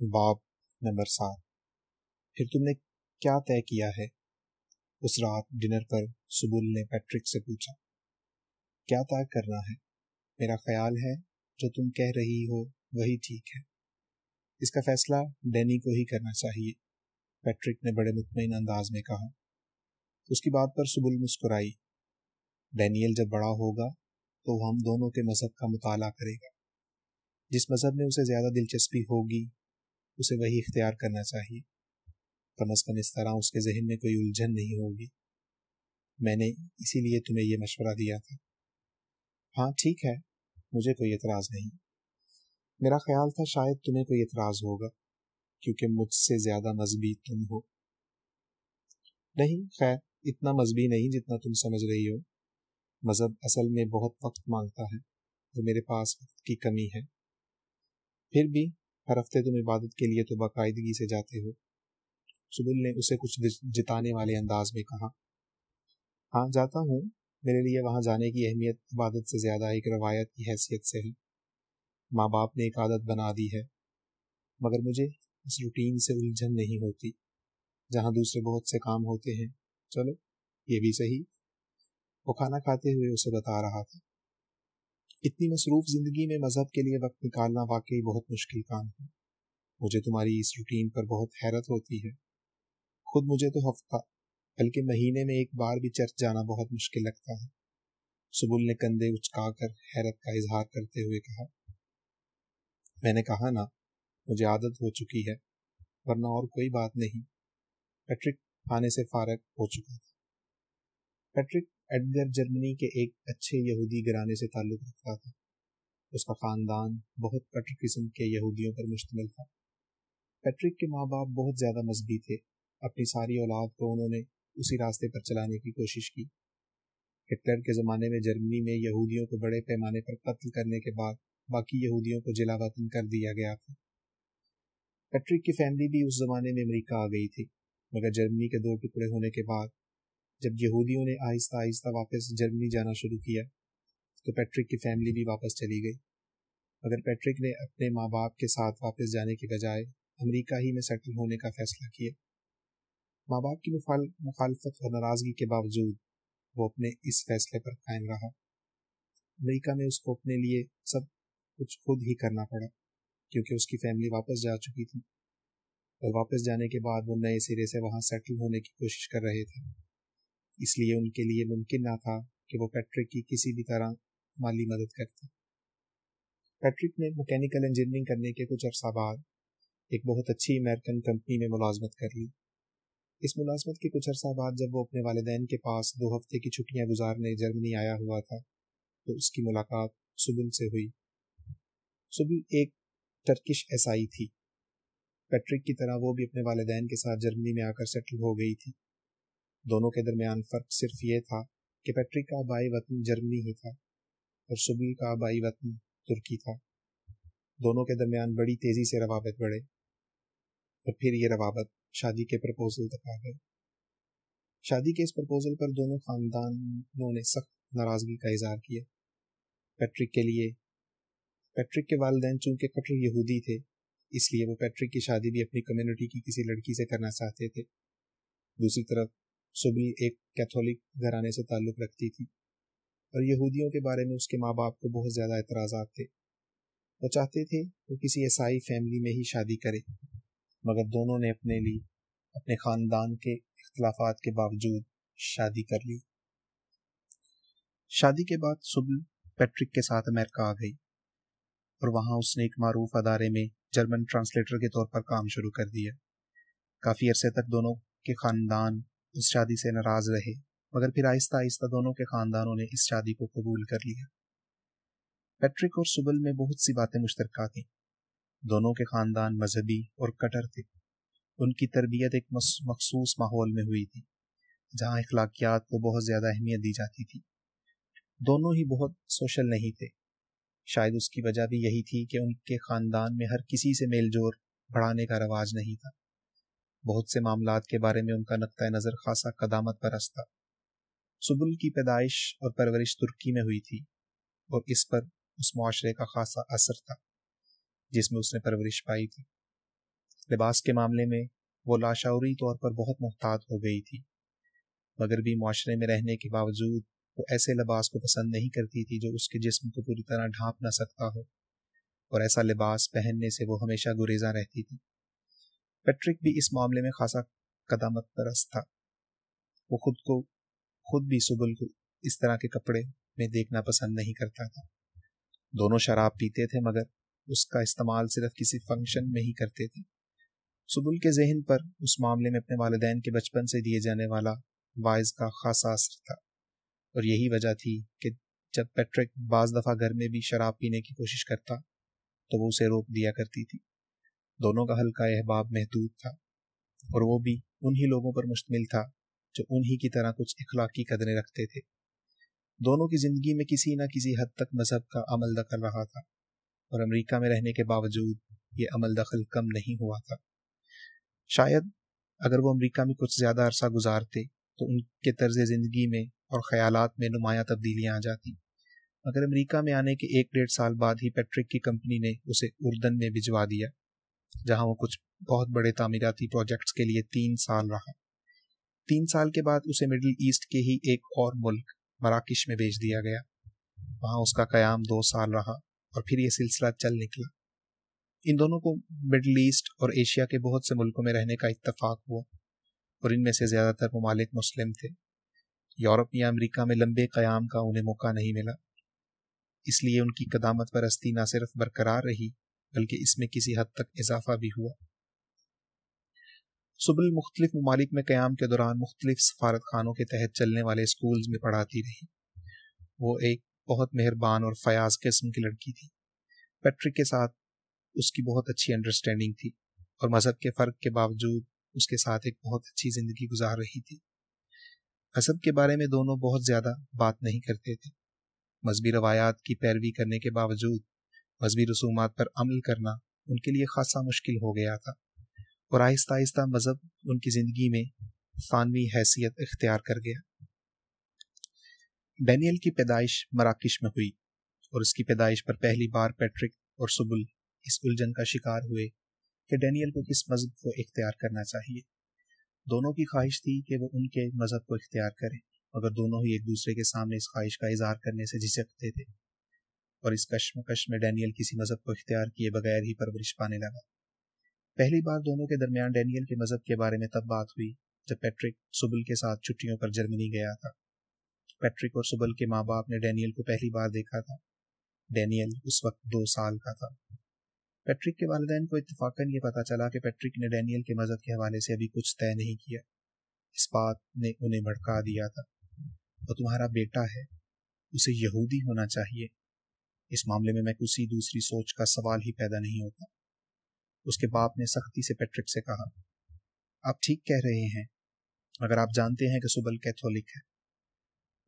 باب نمبر سات۔ پھر تم نے کیا طے کیا ہے؟ اس رات ڈنر پر سبل نے پیٹرک سے پوچھا، کیا طے کرنا ہے؟ میرا خیال ہے جو تم کہہ رہی ہو وہی ٹھیک ہے۔ اس کا فیصلہ ڈینی کو ہی کرنا چاہیے پیٹرک نے بڑے مطمئن انداز میں کہا۔ اس کی بات پر سبل مسکرائی۔ ڈینیل جب بڑا ہوگا تو ہم دونوں کے مذہب کا مطالعہ کرے گا۔ جس مذہب میں اسے زیادہ دلچسپی ہوگی اسے وہی اختیار کرنا چاہیے۔ کم از کم اس طرح اس کے ذہن میں کوئی الجھن نہیں ہوگی۔ میں نے اسی لیے تمہیں یہ مشورہ دیا تھا۔ ہاں ٹھیک ہے، مجھے کوئی اعتراض نہیں۔ میرا خیال تھا شاید تمہیں کوئی اعتراض ہوگا، کیونکہ مجھ سے زیادہ مذہبی تم ہو۔ نہیں، خیر، اتنا مذہبی نہیں جتنا تم سمجھ رہی ہو۔ مذہب اصل میں بہت وقت مانگتا ہے، جو میرے پاس وقت کی کمی ہے۔ پھر بھی ہر ہفتے تم عبادت کے لیے تو باقاعدگی سے جاتے ہو۔ سبل نے اسے کچھ جتانے والے انداز میں کہا۔ ہاں جاتا ہوں۔ میرے لیے وہاں جانے کی اہمیت عبادت سے زیادہ ایک روایت کی حیثیت سے ہے۔ ماں باپ نے ایک عادت بنا دی ہے، مگر مجھے اس روٹین سے الجھن نہیں ہوتی، جہاں دوسرے بہت سے کام ہوتے ہیں۔ چلو، یہ بھی صحیح۔ وہ کھانا کھاتے ہوئے اسے بتا رہا تھا۔ اتنی مصروف زندگی میں مذہب کے لیے وقت نکالنا واقعی بہت مشکل کام ہے۔ مجھے تمہاری اس روٹین پر بہت حیرت ہوتی ہے۔ خود مجھے تو ہفتہ، بلکہ مہینے میں ایک بار بھی چرچ جانا بہت مشکل لگتا ہے۔ سبل نے کندھے اچکا کر حیرت کا اظہار کرتے ہوئے کہا، میں نے کہا نا مجھے عادت ہو چکی ہے، ورنہ اور کوئی بات نہیں۔ پیٹرک کھانے سے فارغ ہو چکا تھا۔ پیٹرک ایڈگر جرمنی کے ایک اچھے یہودی گرانے سے تعلق رکھتا تھا۔ اس کا خاندان بہت کٹر قسم کے یہودیوں پر مشتمل تھا۔ پیٹرک کے ماں باپ بہت زیادہ مذہبی تھے۔ اپنی ساری اولاد کو انہوں نے اسی راستے پر چلانے کی کوشش کی۔ ہٹلر کے زمانے میں جرمنی میں یہودیوں کو بڑے پیمانے پر قتل کرنے کے بعد باقی یہودیوں کو جلا وطن کر دیا گیا تھا۔ پیٹرک کی فیملی بھی اس زمانے میں امریکہ آ گئی تھی، مگر جرمنی کے دو ٹکڑے ہونے کے بعد جب یہودیوں نے آہستہ آہستہ واپس جرمنی جانا شروع کیا، تو پیٹرک کی فیملی بھی واپس چلی گئی۔ مگر پیٹرک نے اپنے ماں باپ کے ساتھ واپس جانے کی بجائے امریکہ ہی میں سیٹل ہونے کا فیصلہ کیا۔ ماں باپ کی مخالفت اور ناراضگی کے باوجود وہ اپنے اس فیصلے پر قائم رہا۔ امریکہ میں اس کو اپنے لیے سب کچھ خود ہی کرنا پڑا، کیونکہ اس کی فیملی واپس جا چکی تھی۔ اور واپس جانے کے بعد وہ نئے سرے سے وہاں سیٹل ہونے کی کوشش کر رہے تھے۔ اس لیے ان کے لیے ممکن نہ تھا کہ وہ پیٹرک کی کسی بھی طرح مالی مدد کرتے۔ پیٹرک نے مکینیکل انجینئرنگ کرنے کے کچھ عرصہ بعد ایک بہت اچھی امریکن کمپنی میں ملازمت کر لی۔ اس ملازمت کے کچھ عرصہ بعد جب وہ اپنے والدین کے پاس دو ہفتے کی چھٹیاں گزارنے جرمنی آیا ہوا تھا، تو اس کی ملاقات سبل سے ہوئی۔ سبل ایک ٹرکش ایسائی تھی۔ پیٹرک کی طرح وہ بھی اپنے والدین کے ساتھ جرمنی میں آ کر سیٹل ہو گئی تھی۔ دونوں کے درمیان فرق صرف یہ تھا کہ پیٹرک کا آبائی وطن جرمنی ہی تھا اور سبل کا آبائی وطن ترکی تھا۔ دونوں کے درمیان بڑی تیزی سے روابط بڑھے اور پھر یہ روابط شادی کے پرپوزل تک آ گئے۔ شادی کے اس پرپوزل پر دونوں خاندانوں نے سخت ناراضگی کا اظہار کیا۔ پیٹرک کے لیے، پیٹرک کے والدین چونکہ کٹر یہودی تھے، اس لیے وہ پیٹرک کی شادی بھی اپنی کمیونٹی کی کسی لڑکی سے کرنا چاہتے تھے۔ دوسری طرف سبھی ایک کیتھولک گھرانے سے تعلق رکھتی تھی اور یہودیوں کے بارے میں اس کے ماں باپ کو بہت زیادہ اعتراضات تھے۔ وہ چاہتے تھے وہ کسی عیسائی فیملی میں ہی شادی کرے، مگر دونوں نے اپنے لیے، اپنے خاندان کے اختلافات کے باوجود شادی کر لی۔ شادی کے بعد سبل پیٹرک کے ساتھ امریکہ آ گئی اور وہاں اس نے ایک معروف ادارے میں جرمن ٹرانسلیٹر کے طور پر کام شروع کر دیا۔ کافی عرصے تک دونوں کے خاندان اس شادی سے ناراض رہے، مگر پھر آہستہ آہستہ دونوں کے خاندانوں نے اس شادی کو قبول کر لیا۔ پیٹرک اور سبل میں بہت سی باتیں مشترکہ تھیں۔ دونوں کے خاندان مذہبی اور کٹر تھے۔ ان کی تربیت ایک مخصوص ماحول میں ہوئی تھی، جہاں اخلاقیات کو بہت زیادہ اہمیت دی جاتی تھی۔ دونوں ہی بہت سوشل نہیں تھے۔ شاید اس کی وجہ بھی یہی تھی کہ ان کے خاندان میں ہر کسی سے میل جول بڑھانے کا رواج نہیں تھا۔ بہت سے معاملات کے بارے میں ان کا نقطۂ نظر خاصا قدامت پرست تھا۔ سبل کی پیدائش اور پرورش ترکی میں ہوئی تھی اور اس پر اس معاشرے کا خاصا اثر تھا جس میں اس نے پرورش پائی تھی۔ لباس کے معاملے میں وہ لاشعوری طور پر بہت محتاط ہو گئی تھی، مگر بھی معاشرے میں رہنے کے باوجود وہ ایسے لباس کو پسند نہیں کرتی تھی جو اس کے جسم کو پوری طرح ڈھانپ نہ سکتا ہو اور ایسا لباس پہننے سے وہ ہمیشہ گریزاں رہتی تھی پیٹرک بھی اس معاملے میں خاصا قدامت پرست تھا۔ وہ خود کو، خود بھی سبل کو اس طرح کے کپڑے میں دیکھنا پسند نہیں کرتا تھا۔ دونوں شراب پیتے تھے مگر اس کا استعمال صرف کسی فنکشن میں ہی کرتے تھے۔ سبل کے ذہن پر اس معاملے میں اپنے والدین کے بچپن سے دیے جانے والا وائز کا خاصا اثر تھا۔ اور یہی وجہ تھی کہ جب پیٹرک بعض دفعہ گھر میں بھی شراب پینے کی کوشش کرتا تو وہ اسے روک دیا کرتی تھی۔ دونوں کا ہلکا احباب محدود تھا اور وہ بھی انہی لوگوں پر مشتمل تھا جو انہی کی طرح کچھ اخلاقی قدریں رکھتے تھے۔ دونوں کی زندگی میں کسی نہ کسی حد تک مذہب کا عمل دخل رہا تھا اور امریکہ میں رہنے کے باوجود یہ عمل دخل کم نہیں ہوا تھا۔ شاید اگر وہ امریکہ میں کچھ زیادہ عرصہ گزارتے تو ان کے طرز زندگی میں اور خیالات میں نمایاں تبدیلیاں آ جاتی۔ مگر امریکہ میں آنے کے ایک ڈیڑھ سال بعد ہی پیٹرک کی کمپنی نے اسے اردن میں بھجوا دیا۔ جہاں وہ کچھ بہت بڑے تعمیراتی پروجیکٹس کے لیے تین سال رہا۔ تین سال کے بعد اسے مڈل ایسٹ کے ہی ایک اور ملک مراکش میں بھیج دیا گیا۔ وہاں اس کا قیام دو سال رہا اور پھر یہ سلسلہ چل نکلا۔ ان دونوں کو مڈل ایسٹ اور ایشیا کے بہت سے ملکوں میں رہنے کا اتفاق ہوا اور ان میں سے زیادہ تر ممالک مسلم تھے۔ یورپ یا امریکہ میں لمبے قیام کا انہیں موقع نہیں ملا۔ اس لیے ان کی قدامت پرستی نہ صرف برقرار رہی بلکہ اس میں کسی حد تک اضافہ بھی ہوا۔ سبل مختلف ممالک میں قیام کے دوران مختلف سفارت خانوں کے تحت چلنے والے اسکولز میں پڑھاتی رہی۔ وہ ایک بہت مہربان اور فیاض قسم کی لڑکی تھی۔ پیٹرک کے ساتھ اس کی بہت اچھی انڈرسٹینڈنگ تھی اور مذہب کے فرق کے باوجود اس کے ساتھ ایک بہت اچھی زندگی گزار رہی تھی۔ مذہب کے بارے میں دونوں بہت زیادہ بات نہیں کرتے تھے۔ مذہبی روایات کی پیروی کرنے کے باوجود مذہبی رسومات پر عمل کرنا ان کے لیے خاصا مشکل ہو گیا تھا۔ اور آہستہ آہستہ مذہب ان کی زندگی میں فانوی حیثیت اختیار کر گیا۔ ڈینیل کی پیدائش مراکش میں ہوئی اور اس کی پیدائش پر پہلی بار پیٹرک اور سبل اس الجھن کا شکار ہوئے کہ ڈینیل کو کس مذہب کو اختیار کرنا چاہیے۔ دونوں کی خواہش تھی کہ وہ ان کے مذہب کو اختیار کریں، مگر دونوں ہی ایک دوسرے کے سامنے اس خواہش کا اظہار کرنے سے جھجکتے تھے۔ اور اس کشمکش میں ڈینیل کسی مذہب کو اختیار کیے بغیر ہی پرورش پانے لگا۔ پہلی بار دونوں کے درمیان ڈینیل کے مذہب کے بارے میں تب بات ہوئی جب پیٹرک سبل کے ساتھ چھٹیوں پر جرمنی گیا تھا۔ پیٹرک اور سبل کے ماں باپ نے ڈینیل کو پہلی بار دیکھا تھا۔ ڈینیل اس وقت دو سال کا تھا۔ پیٹرک کے والدین کو اتفاقاً یہ پتا چلا کہ پیٹرک نے ڈینیل کے مذہب کے حوالے سے ابھی کچھ طے نہیں کیا۔ اس بات نے انہیں بھڑکا دیا تھا۔ وہ تمہارا بیٹا ہے۔ اسے یہودی ہونا چاہیے۔ اس معاملے میں میں کسی دوسری سوچ کا سوال ہی پیدا نہیں ہوتا۔ اس کے باپ نے سختی سے پیٹرک سے کہا، آپ ٹھیک کہہ رہے ہیں اگر آپ جانتے ہیں کہ سبل کیتھولک ہے۔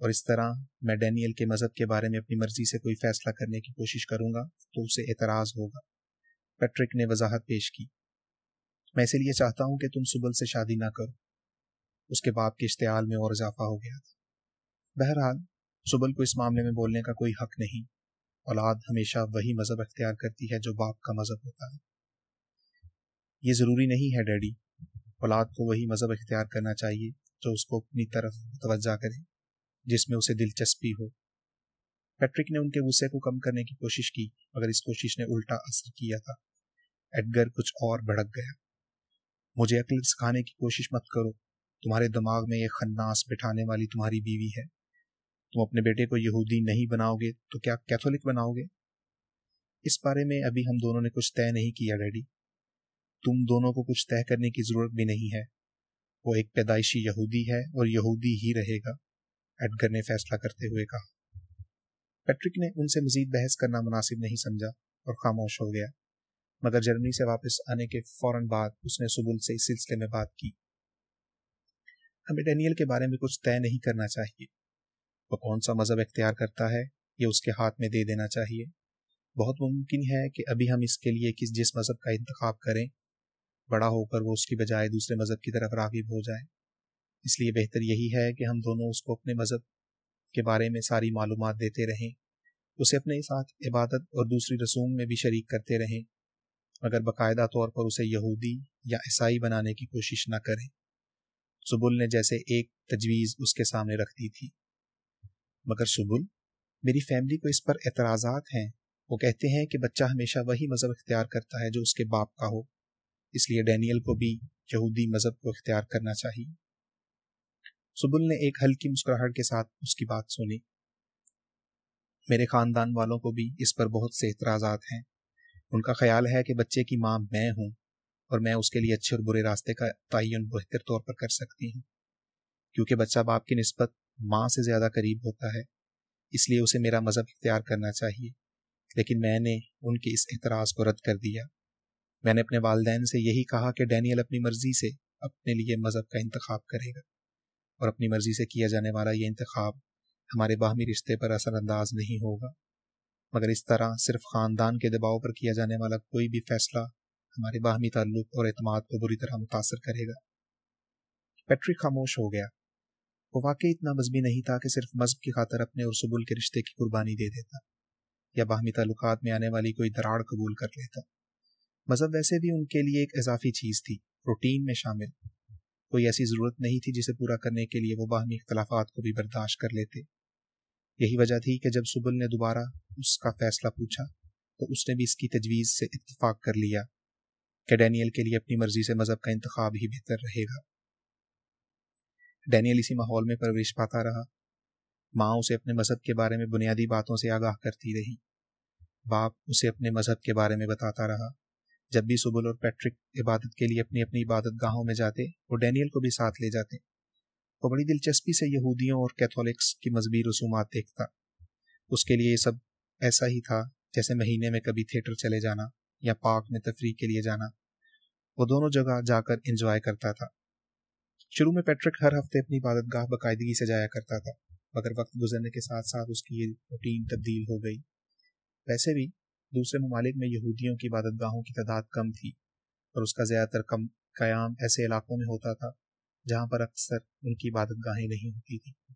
اور اس طرح میں ڈینیل کے مذہب کے بارے میں اپنی مرضی سے کوئی فیصلہ کرنے کی کوشش کروں گا تو اسے اعتراض ہوگا۔ پیٹرک نے وضاحت پیش کی، میں اسی لیے چاہتا ہوں کہ تم سبل سے شادی نہ کرو۔ اس کے باپ کے اشتعال میں اور اضافہ ہو گیا تھا۔ بہرحال، سبل کو اس معاملے میں بولنے کا کوئی حق نہیں۔ اولاد ہمیشہ وہی مذہب اختیار کرتی ہے جو باپ کا مذہب ہوتا ہے۔ یہ ضروری نہیں ہے ڈیڈی، اولاد کو وہی مذہب اختیار کرنا چاہیے جو اس کو اپنی طرف توجہ کرے، جس میں اسے دلچسپی ہو۔ پیٹرک نے ان کے غصے کو کم کرنے کی کوشش کی، مگر اس کوشش نے الٹا اثر کیا تھا۔ ایڈگر کچھ اور بھڑک گیا۔ مجھے عقل سکھانے کی کوشش مت کرو۔ تمہارے دماغ میں یہ خناس بٹھانے والی تمہاری بیوی ہے۔ تم اپنے بیٹے کو یہودی نہیں بناؤ گے تو کیا کیتھولک بناؤ گے؟ اس بارے میں ابھی ہم دونوں نے کچھ طے نہیں کیا، ڈیڈی۔ تم دونوں کو کچھ طے کرنے کی ضرورت بھی نہیں ہے۔ وہ ایک پیدائشی یہودی ہے اور یہودی ہی رہے گا، ایڈگر نے فیصلہ کرتے ہوئے کہا۔ پیٹرک نے ان سے مزید بحث کرنا مناسب نہیں سمجھا اور خاموش ہو گیا۔ مگر جرمنی سے واپس آنے کے فوراً بعد اس نے سبل سے اس سلسلے میں بات کی۔ ہمیں ڈینیل کے بارے میں کچھ طے نہیں کرنا چاہیے۔ وہ کون سا مذہب اختیار کرتا ہے، یہ اس کے ہاتھ میں دے دینا چاہیے۔ بہت ممکن ہے کہ ابھی ہم اس کے لیے کس جس مذہب کا انتخاب کریں، بڑا ہو کر وہ اس کی بجائے دوسرے مذہب کی طرف راغب ہو جائے۔ اس لیے بہتر یہی ہے کہ ہم دونوں اس کو اپنے مذہب کے بارے میں ساری معلومات دیتے رہیں۔ اسے اپنے ساتھ عبادت اور دوسری رسوم میں بھی شریک کرتے رہیں۔ مگر باقاعدہ طور پر اسے یہودی یا عیسائی بنانے کی کوشش نہ کریں۔ سبل نے جیسے ایک تجویز اس کے سامنے رکھ دی تھی۔ مگر سبل، میری فیملی کو اس پر اعتراضات ہیں۔ وہ کہتے ہیں کہ بچہ ہمیشہ وہی مذہب اختیار کرتا ہے جو اس کے باپ کا ہو۔ اس لیے ڈینیل کو بھی یہودی مذہب کو اختیار کرنا چاہیے۔ سبل نے ایک ہلکی مسکراہٹ کے ساتھ اس کی بات سنی۔ میرے خاندان والوں کو بھی اس پر بہت سے اعتراضات ہیں۔ ان کا خیال ہے کہ بچے کی ماں میں ہوں اور میں اس کے لیے اچھے اور برے راستے کا تعین بہتر طور پر کر سکتی ہوں۔ کیونکہ بچہ باپ کی نسبت ماں سے زیادہ قریب ہوتا ہے، اس لیے اسے میرا مذہب اختیار کرنا چاہیے۔ لیکن میں نے ان کے اس اعتراض کو رد کر دیا۔ میں نے اپنے والدین سے یہی کہا کہ ڈینیل اپنی مرضی سے اپنے لیے مذہب کا انتخاب کرے گا۔ اور اپنی مرضی سے کیا جانے والا یہ انتخاب ہمارے باہمی رشتے پر اثر انداز نہیں ہوگا۔ مگر اس طرح صرف خاندان کے دباؤ پر کیا جانے والا کوئی بھی فیصلہ ہمارے باہمی تعلق اور اعتماد کو بری طرح متاثر کرے گا۔ پیٹرک خاموش ہو گیا۔ وہ واقعی اتنا مذہبی نہیں تھا کہ صرف مذہب کی خاطر اپنے اور سبل کے رشتے کی قربانی دے دیتا یا باہمی تعلقات میں آنے والی کوئی دراڑ قبول کر لیتا۔ مذہب ویسے بھی ان کے لیے ایک اضافی چیز تھی روٹین میں شامل۔ کوئی ایسی ضرورت نہیں تھی جسے پورا کرنے کے لیے وہ باہمی اختلافات کو بھی برداشت کر لیتے۔ یہی وجہ تھی کہ جب سبل نے دوبارہ اس کا فیصلہ پوچھا تو اس نے بھی اس کی تجویز سے اتفاق کر لیا کہ ڈینیل کے لیے اپنی مرضی سے مذہب کا انتخاب ہی بہتر رہے گا۔ ڈینیل اسی ماحول میں پرورش پاتا رہا۔ ماں اسے اپنے مذہب کے بارے میں بنیادی باتوں سے آگاہ کرتی رہی۔ باپ اسے اپنے مذہب کے بارے میں بتاتا رہا۔ جب بھی سبل اور پیٹرک عبادت کے لیے اپنی اپنی عبادت گاہوں میں جاتے، وہ ڈینیل کو بھی ساتھ لے جاتے۔ وہ بڑی دلچسپی سے یہودیوں اور کیتھولکس کی مذہبی رسومات دیکھتا۔ اس کے لیے یہ سب ایسا ہی تھا جیسے مہینے میں کبھی تھیٹر چلے جانا یا پارک میں تفریح کے لیے جانا۔ وہ دونوں جگہ جا کر انجوائے کرتا تھا۔ شروع میں پیٹرک ہر ہفتے اپنی عبادت گاہ باقاعدگی سے جایا کرتا تھا، مگر وقت گزرنے کے ساتھ ساتھ اس کی یہ روٹین تبدیل ہو گئی۔ ویسے بھی دوسرے ممالک میں یہودیوں کی عبادت گاہوں کی تعداد کم تھی اور اس کا زیادہ تر کم قیام ایسے علاقوں میں ہوتا تھا جہاں پر اکثر ان کی عبادت گاہیں نہیں ہوتی تھیں۔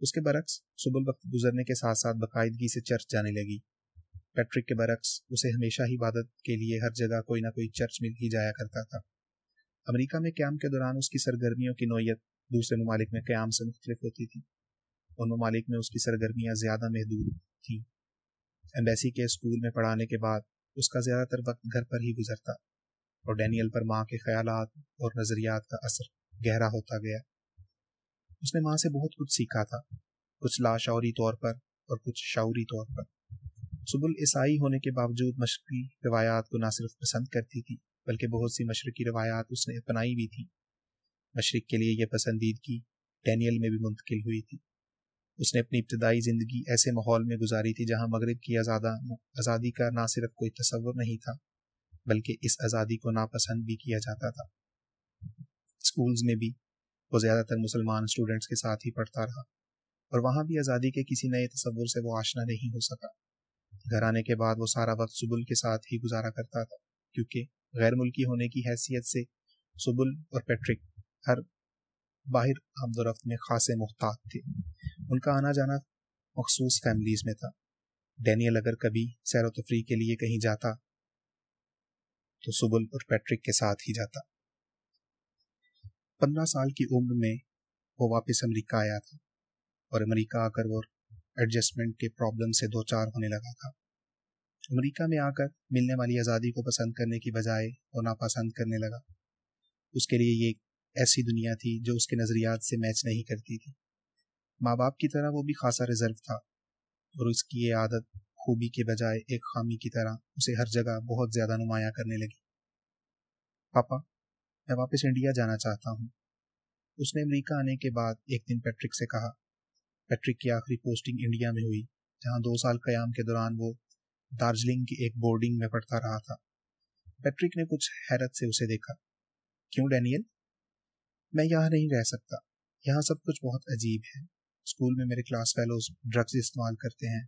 اس کے برعکس صبح وقت گزرنے کے ساتھ ساتھ باقاعدگی سے چرچ جانے لگی۔ پیٹرک کے برعکس اسے ہمیشہ ہی عبادت کے لیے ہر جگہ کوئی نہ کوئی چرچ مل ہی جایا کرتا تھا۔ امریکہ میں قیام کے دوران اس کی سرگرمیوں کی نوعیت دوسرے ممالک میں قیام سے مختلف ہوتی تھی اور ممالک میں اس کی سرگرمیاں زیادہ محدود تھیں۔ ایمبیسی کے اسکول میں پڑھانے کے بعد اس کا زیادہ تر وقت گھر پر ہی گزرتا اور ڈینیل پر ماں کے خیالات اور نظریات کا اثر گہرا ہوتا گیا۔ اس نے ماں سے بہت کچھ سیکھا تھا، کچھ لاشعوری طور پر اور کچھ شعوری طور پر۔ سبل عیسائی ہونے کے باوجود مشرقی روایات کو نہ صرف پسند کرتی تھی بلکہ بہت سی مشرقی روایات اس نے اپنائی بھی تھی مشرق کے لیے یہ پسندیدگی ڈینیل میں بھی منتقل ہوئی تھی۔ اس نے اپنی ابتدائی زندگی ایسے ماحول میں گزاری تھی جہاں مغرب کی آزادی کا نہ صرف کوئی تصور نہیں تھا، بلکہ اس آزادی کو ناپسند بھی کیا جاتا تھا۔ اسکولز میں بھی وہ زیادہ تر مسلمان اسٹوڈنٹس کے ساتھ ہی پڑھتا رہا، اور وہاں بھی آزادی کے کسی نئے تصور سے وہ آشنا نہیں ہو سکا۔ گھر آنے کے بعد وہ سارا وقت سبل کے ساتھ ہی گزارا کرتا تھا، کیونکہ غیر ملکی ہونے کی حیثیت سے سبل اور پیٹرک ہر باہر آمد و رفت میں خاصے محتاط تھے۔ ان کا آنا جانا مخصوص فیملیز میں تھا۔ ڈینیل اگر کبھی سیر و تفریح کے لیے کہیں جاتا تو سبل اور پیٹرک کے ساتھ ہی جاتا۔ پندرہ سال کی عمر میں وہ واپس امریکہ آیا تھا اور امریکہ آ کر وہ ایڈجسٹمنٹ کے پرابلم سے دو چار ہونے لگا تھا۔ امریکہ میں آ کر ملنے والی آزادی کو پسند کرنے کی بجائے وہ ناپسند کرنے لگا۔ اس کے لیے یہ ایک ایسی دنیا تھی جو اس کے نظریات سے میچ نہیں کرتی تھی۔ ماں باپ کی طرح وہ بھی خاصا ریزرو تھا اور اس کی یہ عادت خوبی کے بجائے ایک خامی کی طرح اسے ہر جگہ بہت زیادہ نمایاں کرنے لگی۔ پاپا، میں واپس انڈیا جانا چاہتا ہوں۔ اس نے امریکہ آنے کے بعد ایک دن پیٹرک سے کہا، پیٹرک کی آخری پوسٹنگ انڈیا میں ہوئی، جہاں دو سال قیام کے دوران وہ دارجلنگ کی ایک بورڈنگ میں پڑھتا رہا تھا۔ پیٹرک نے کچھ حیرت سے اسے دیکھا۔ کیوں ڈینیل؟ میں یہاں نہیں رہ سکتا۔ یہاں سب کچھ بہت عجیب ہے۔ اسکول میں میرے کلاس فیلوز ڈرگز استعمال کرتے ہیں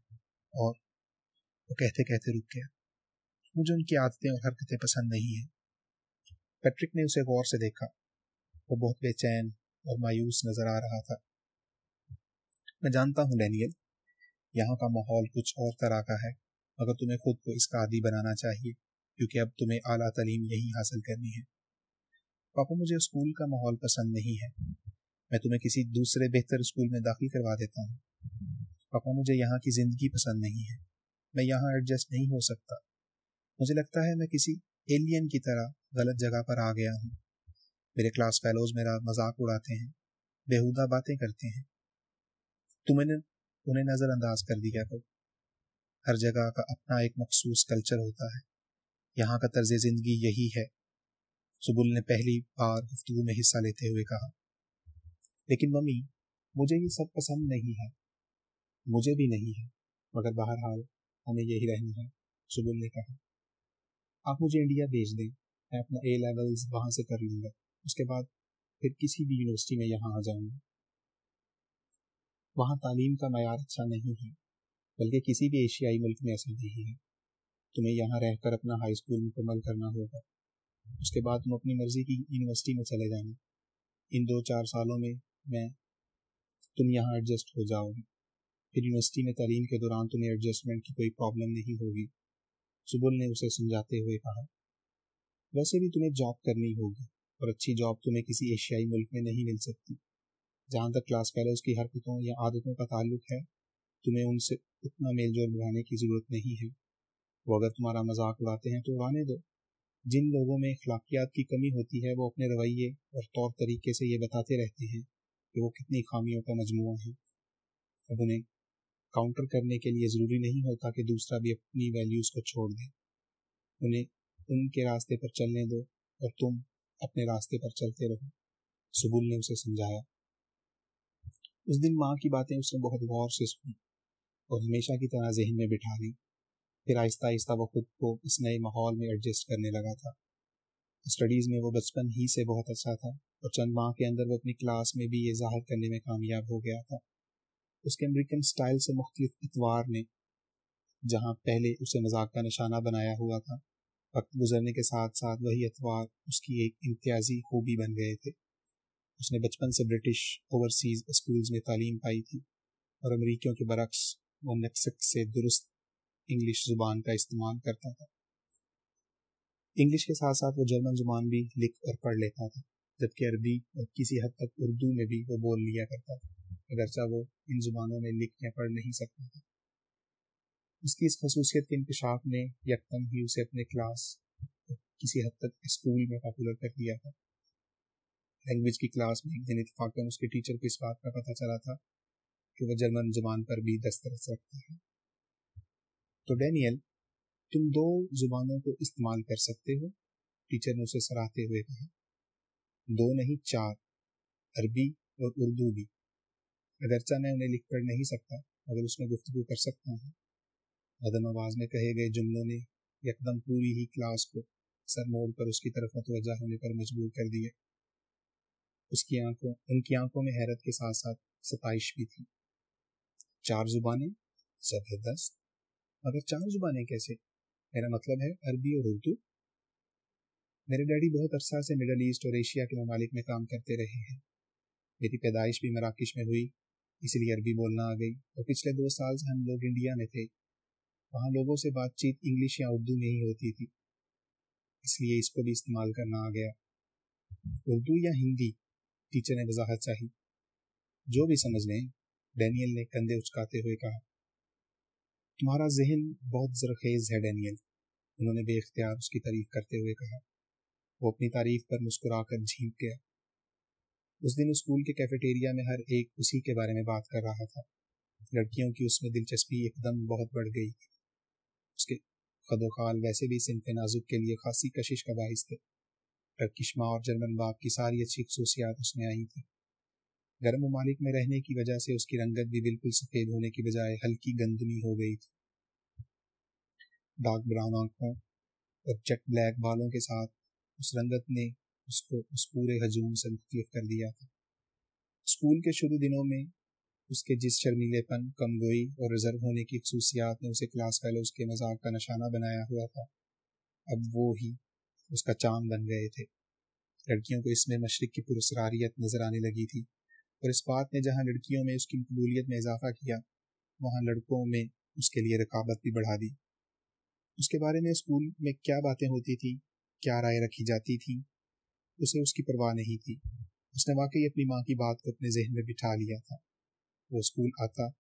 اور وہ کہتے کہتے رک گیا۔ مجھے ان کی عادتیں اور حرکتیں پسند نہیں ہیں پیٹرک نے اسے غور سے دیکھا۔ وہ بہت بے چین اور مایوس نظر آ رہا تھا۔ میں جانتا ہوں ڈینیل، یہاں کا ماحول کچھ اور طرح کا ہے۔ مگر تمہیں خود کو اس کا عادی بنانا چاہیے، کیونکہ اب تمہیں اعلیٰ تعلیم یہی حاصل کرنی ہے۔ پاپا، مجھے اسکول کا ماحول پسند نہیں ہے۔ میں تمہیں کسی دوسرے بہتر اسکول میں داخل کروا دیتا ہوں۔ پاپا، مجھے یہاں کی زندگی پسند نہیں ہے۔ میں یہاں ایڈجسٹ نہیں ہو سکتا۔ مجھے لگتا ہے میں کسی ایلین کی طرح غلط جگہ پر آ گیا ہوں۔ میرے کلاس فیلوز میرا مذاق اڑاتے ہیں بےحدہ باتیں کرتے ہیں۔ تم نے انہیں نظر انداز کر دیا کو ہر جگہ کا اپنا ایک مخصوص کلچر ہوتا ہے۔ یہاں کا طرز زندگی یہی ہے۔ سبل نے پہلی بار گفتگو میں حصہ لیتے ہوئے کہا۔ لیکن ممی، مجھے یہ سب پسند نہیں ہے۔ مجھے بھی نہیں ہے، مگر بہرحال ہمیں یہی رہنا ہے۔ سبل نے کہا۔ آپ مجھے انڈیا بھیج دیں، میں اپنا اے لیولز وہاں سے کر لوں گا۔ اس کے بعد پھر کسی بھی یونیورسٹی میں یہاں آ جاؤں گا۔ وہاں تعلیم کا معیار اچھا نہیں ہے۔ بلکہ کسی بھی ایشیائی ملک میں ایسا نہیں ہے تمہیں یہاں رہ کر اپنا ہائی اسکول مکمل کرنا ہوگا۔ اس کے بعد تم اپنی مرضی کی یونیورسٹی میں چلے جانا۔ ان دو چار سالوں میں میں تم یہاں ایڈجسٹ ہو جاؤ گی۔ پھر یونیورسٹی میں تعلیم کے دوران تمہیں ایڈجسٹمنٹ کی کوئی پرابلم نہیں ہوگی۔ سبل نے اسے سمجھاتے ہوئے کہا، ویسے بھی تمہیں جاب کرنی ہوگی اور اچھی جاب تمہیں کسی ایشیائی ملک میں نہیں مل سکتی۔ جہاں تک کلاس فیلوز کی حرکتوں یا عادتوں کا تعلق ہے تمہیں ان سے اتنا میل جول بڑھانے کی ضرورت نہیں ہے۔ وہ اگر تمہارا مذاق اڑاتے ہیں تو اڑانے دو۔ جن لوگوں میں اخلاقیات کی کمی ہوتی ہے، وہ اپنے رویے اور طور طریقے سے یہ بتاتے رہتے ہیں کہ وہ کتنی خامیوں کا مجموعہ ہے اب انہیں کاؤنٹر کرنے کے لیے ضروری نہیں ہوتا کہ دوسرا بھی اپنی ویلیوز کو چھوڑ دے۔ انہیں ان کے راستے پر چلنے دو اور تم اپنے راستے پر چلتے رہو۔ سبول نے اسے سمجھایا۔ اس دن ماں کی باتیں اس نے بہت غور سے سنی۔ اور ہمیشہ کی طرح ذہن میں بٹھا لی پھر آہستہ آہستہ وہ خود کو اس نئے ماحول میں ایڈجسٹ کرنے لگا تھا۔ اسٹڈیز میں وہ بچپن ہی سے بہت اچھا تھا اور چند ماہ کے اندر وہ اپنی کلاس میں بھی یہ ظاہر کرنے میں کامیاب ہو گیا تھا۔ اس کے امریکن سٹائل سے مختلف اتوار نے جہاں پہلے اسے مذاق کا نشانہ بنایا ہوا تھا، وقت گزرنے کے ساتھ ساتھ وہی اتوار اس کی ایک امتیازی خوبی بن گئے تھے۔ اس نے بچپن سے برٹش اوورسیز اسکولز میں تعلیم پائی تھی اور امریکیوں کے برعکس وہ میکسک سے درست انگلش زبان کا استعمال کرتا تھا۔ انگلش کے ساتھ ساتھ وہ جرمن زبان بھی لکھ اور پڑھ لیتا تھا، جبکہ عربی اور کسی حد تک اردو میں بھی وہ بول لیا کرتا تھا، اگرچہ وہ ان زبانوں میں لکھ یا پڑھ نہیں سکتا تھا۔ اس کی اس خصوصیت کے انکشاف نے یکدم ہی اسے اپنے کلاس کسی حد تک اسکول میں پاپولر کر دیا تھا۔ لینگویج کی کلاس میں ایک دن اتفاق اس کے ٹیچر کو اس بات کا پتہ چلا تھا کہ وہ جرمن زبان پر بھی دسترس رکھتا ہے۔ تو ڈینیل، تم دو زبانوں کو استعمال کر سکتے ہو؟ ٹیچر نے اسے سراہتے ہوئے کہا۔ دو نہیں، چار، عربی اور اردو بھی۔ اگرچہ میں انہیں لکھ پڑھ نہیں سکتا، مگر اس میں گفتگو کر سکتا ہوں۔ عدم آواز میں کہے گئے جملوں نے یکدم پوری ہی کلاس کو سر موڑ کر اس کی طرف متوجہ ہونے پر مجبور کر دیے۔ اس کی آنکھوں، ان کی آنکھوں میں حیرت کے ساتھ ساتھ ستائش بھی تھی۔ چار زبانیں زبردست مگر چار زبانیں کیسے؟ میرا مطلب ہے عربی اور اردو۔ میرے ڈیڈی بہت عرصہ سے مڈل ایسٹ اور ایشیا کے ممالک میں کام کرتے رہے ہیں۔ میری پیدائش بھی مراکش میں ہوئی، اس لیے عربی بولنا آ گئی۔ اور پچھلے دو سال سے ہم لوگ انڈیا میں تھے۔ وہاں لوگوں سے بات چیت انگلش یا اردو میں ہی ہوتی تھی۔ اس لیے اس کو بھی استعمال کرنا آ گیا۔ اردو یا ہندی، ٹیچر نے وضاحت چاہی۔ جو بھی سمجھ لیں۔ ڈینیل نے کندھے اچکاتے ہوئے کہا، تمہارا ذہن بہت زرخیز ہے ڈینیل، انہوں نے بے اختیار اس کی تعریف کرتے ہوئے کہا۔ وہ اپنی تعریف پر مسکرا کر جھینک گیا۔ اس دن اسکول کے کیفیٹیریا میں ہر ایک اسی کے بارے میں بات کر رہا تھا۔ لڑکیوں کی اس میں دلچسپی ایک دم بہت بڑھ گئی۔ تھی اس کے خد و خال ویسے بھی صنف نازک کے لیے خاصی کشش کا باعث تھے۔ ٹرکش ماں اور جرمن باپ کی ساری اچھی خصوصیات اس میں آئی تھیں۔ گرم ممالک میں رہنے کی وجہ سے اس کی رنگت بھی بالکل سفید ہونے کی بجائے ہلکی گندمی ہو گئی۔ تھی ڈارک براؤن آنکھوں اور چٹ بلیک بالوں کے ساتھ اس رنگت نے اس کو اس پورے ہجوم سے مختلف کر دیا تھا۔ اسکول کے شروع دنوں میں اس کے جس شرمیلے پن، کم گوئی اور ریزرو ہونے کی خصوصیات نے اسے کلاس فیلوز کے مذاق کا نشانہ بنایا ہوا تھا۔ اب وہ ہی اس کا چاند بن گئے تھے۔ لڑکیوں کو اس میں مشرق کی پرسراریت نظر آنے لگی تھی۔ اور اس بات نے جہاں لڑکیوں میں اس کی مقبولیت میں اضافہ کیا، وہاں لڑکوں میں اس کے لیے رقابت بھی بڑھا دی۔ اس کے بارے میں اسکول میں کیا باتیں ہوتی تھیں؟ کیا رائے رکھی جاتی تھیں؟ اسے اس کی پرواہ نہیں تھی۔ اس نے واقعی اپنی ماں کی بات کو اپنے ذہن میں بٹھا لیا تھا۔ وہ اسکول آتا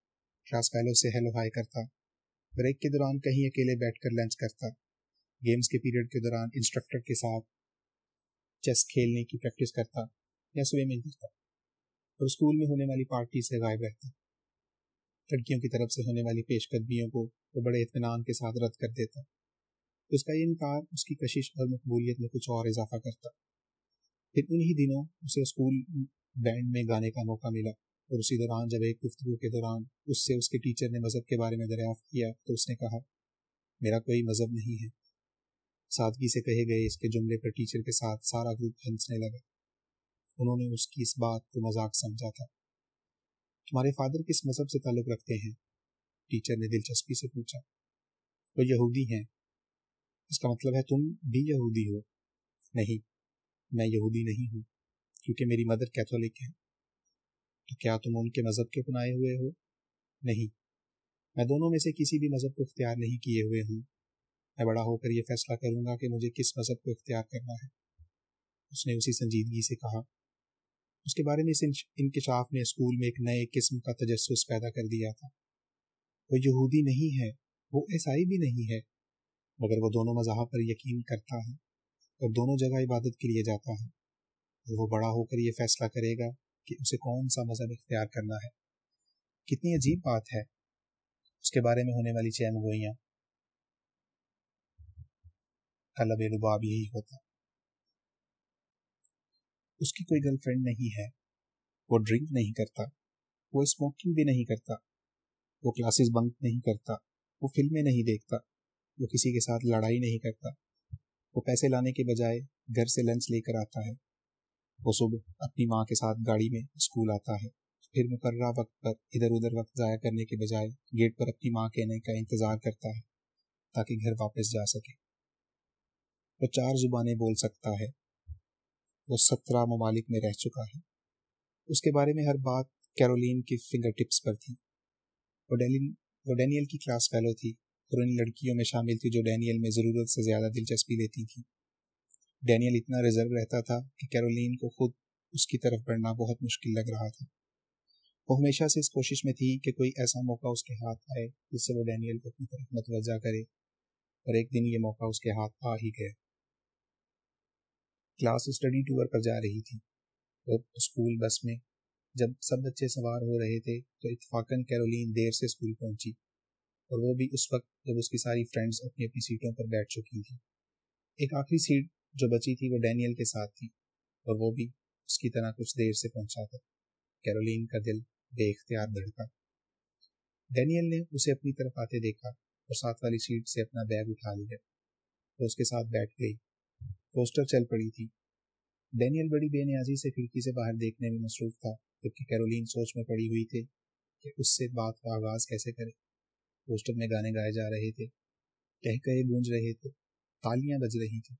کلاس فیلو سے ہیلو ہائی کرتا، بریک کے دوران کہیں اکیلے بیٹھ کر لنچ کرتا، گیمز کے پیریڈ کے دوران انسٹرکٹر کے ساتھ چیس کھیلنے کی پریکٹس کرتا یا سوئمنگ کرتا۔ اور اسکول میں ہونے والی پارٹی سے غائب رہتا۔ لڑکیوں کی طرف سے ہونے والی پیش قدمیوں کو وہ بڑے اطمینان کے ساتھ رد کر دیتا۔ اس کا یہ انکار، اس کی کشش اور مقبولیت میں کچھ اور اضافہ کرتا۔ پھر انہی دنوں اسے اسکول بینڈ میں گانے کا موقع ملا اور اسی دوران جب ایک گفتگو کے دوران اس سے اس کے ٹیچر نے مذہب کے بارے میں دریافت کیا تو اس نے کہا، میرا کوئی مذہب نہیں ہے۔ سادگی سے کہے گئے اس کے جملے پر ٹیچر کے ساتھ سارا گروپ ہنسنے لگا۔ انہوں نے اس کی اس بات کو مذاق سمجھا تھا۔ تمہارے فادر کس مذہب سے تعلق رکھتے ہیں؟ ٹیچر نے دلچسپی سے پوچھا۔ وہ یہودی ہیں۔ اس کا مطلب ہے تم بھی یہودی ہو۔ نہیں، میں یہودی نہیں ہوں، کیونکہ میری مدر کیتھولک ہے۔ تو کیا تم ان کے مذہب کے اپنائے ہوئے ہو؟ نہیں، میں دونوں میں سے کسی بھی مذہب کو اختیار نہیں کیے ہوئے ہوں۔ میں بڑا ہو کر یہ فیصلہ کروں گا کہ مجھے کس مذہب کو اختیار کرنا ہے۔ اس نے اسی سنجیدگی سے کہا۔ اس کے بارے میں اس انکشاف نے اسکول میں ایک نئے قسم کا تجسس پیدا کر دیا تھا۔ وہ یہودی نہیں ہے، وہ عیسائی بھی نہیں ہے، مگر وہ دونوں مذہب پر یقین کرتا ہے اور دونوں جگہ عبادت کے لیے جاتا ہے۔ اور وہ بڑا ہو کر یہ فیصلہ کرے گا کہ اسے کون سا مذہب اختیار کرنا ہے۔ کتنی عجیب بات ہے۔ اس کے بارے میں ہونے والی چین گوئیاں۔ طلب رباب یہی ہوتا۔ اس کی کوئی گرل فرینڈ نہیں ہے۔ وہ ڈرنک نہیں کرتا، وہ اسموکنگ بھی نہیں کرتا، وہ کلاسز بنک نہیں کرتا، وہ فلمیں نہیں دیکھتا، وہ کسی کے ساتھ لڑائی نہیں کرتا۔ وہ پیسے لانے کے بجائے گھر سے لنچ لے کر آتا ہے۔ وہ صبح اپنی ماں کے ساتھ گاڑی میں اسکول آتا ہے۔ پھر مقررہ وقت پر ادھر ادھر وقت ضائع کرنے کے بجائے گیٹ پر اپنی ماں کہنے کا انتظار کرتا ہے تاکہ گھر واپس جا سکے۔ وہ چار زبانیں بول سکتا ہے۔ وہ سترہ ممالک میں رہ چکا ہے۔ اس کے بارے میں ہر بات کیرولین کی فنگر ٹپس پر تھی۔ وہ وہ ڈینیل کی کلاس فیلو تھی اور ان لڑکیوں میں شامل تھی جو ڈینیل میں ضرورت سے زیادہ دلچسپی لیتی تھی ڈینیل اتنا ریزرو رہتا تھا کہ کیرولین کو خود اس کی طرف بڑھنا بہت مشکل لگ رہا تھا۔ وہ ہمیشہ سے اس کوشش میں تھی کہ کوئی ایسا موقع اس کے ہاتھ آئے جس سے وہ ڈینیل کو اپنی طرف متوجہ کرے اور ایک دن یہ موقع اس کے ہاتھ آ ہی گیا۔ کلاس اسٹڈی ٹور پر جا رہی تھی۔ اور اسکول بس میں جب سب بچے سوار ہو رہے تھے تو اتفاقاً کیرولین دیر سے اسکول پہنچی اور وہ بھی اس وقت جب اس کی ساری فرینڈز اپنی اپنی سیٹوں پر بیٹھ چکی تھیں۔ ایک آخری سیٹ جو بچی تھی وہ ڈینیل کے ساتھ تھی اور وہ بھی اس کی طرح کچھ دیر سے پہنچا تھا۔ کیرولین کا دل بے اختیار دھڑکا۔ ڈینیل نے اسے اپنی طرف آتے دیکھا اور ساتھ والی سیٹ سے اپنا بیگ اٹھا لیا۔ وہ اس کے ساتھ بیٹھ گئی۔ پوسٹر چل پڑی تھی۔ ڈینیل بڑی بے نیازی سے کھڑکی سے باہر دیکھنے میں مصروف تھا، جبکہ کیرولین سوچ میں پڑی ہوئی تھے کہ اس سے بات کا آغاز کیسے کرے۔ پوسٹر میں گانے گائے جا رہے تھے، کہہ کہے گونج رہے تھے، تالیاں بج رہی تھیں۔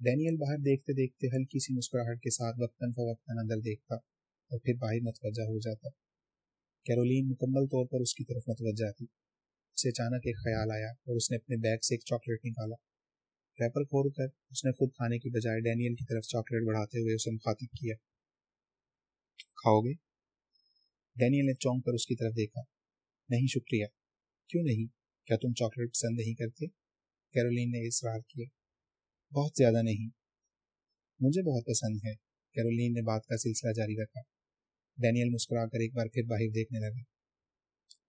ڈینیل باہر دیکھتے دیکھتے ہلکی سی مسکراہٹ کے ساتھ وقتاً فوقتاً اندر دیکھتا اور پھر باہر متوجہ ہو جاتا۔ کیرولین مکمل طور پر اس کی طرف متوجہ تھی۔ اسے اچانک ایک خیال آیا اور اس نے اپنے بیگ سے ایک چاکلیٹ نکالا۔ ریپر کھول کر اس نے خود کھانے کی بجائے ڈینیل کی طرف چاکلیٹ بڑھاتے ہوئے اسے مخاطب کیا۔ کھاؤ گے؟ ڈینیل نے چونک کر اس کی طرف دیکھا۔ نہیں، شکریہ۔ کیوں نہیں؟ کیا تم چاکلیٹ پسند نہیں کرتے؟ کیرولین نے اصرار کیا۔ بہت زیادہ نہیں۔ مجھے بہت پسند ہے۔ کیرولین نے بات کا سلسلہ جاری رکھا۔ ڈینیل مسکرا کر ایک بار پھر باہر دیکھنے لگا۔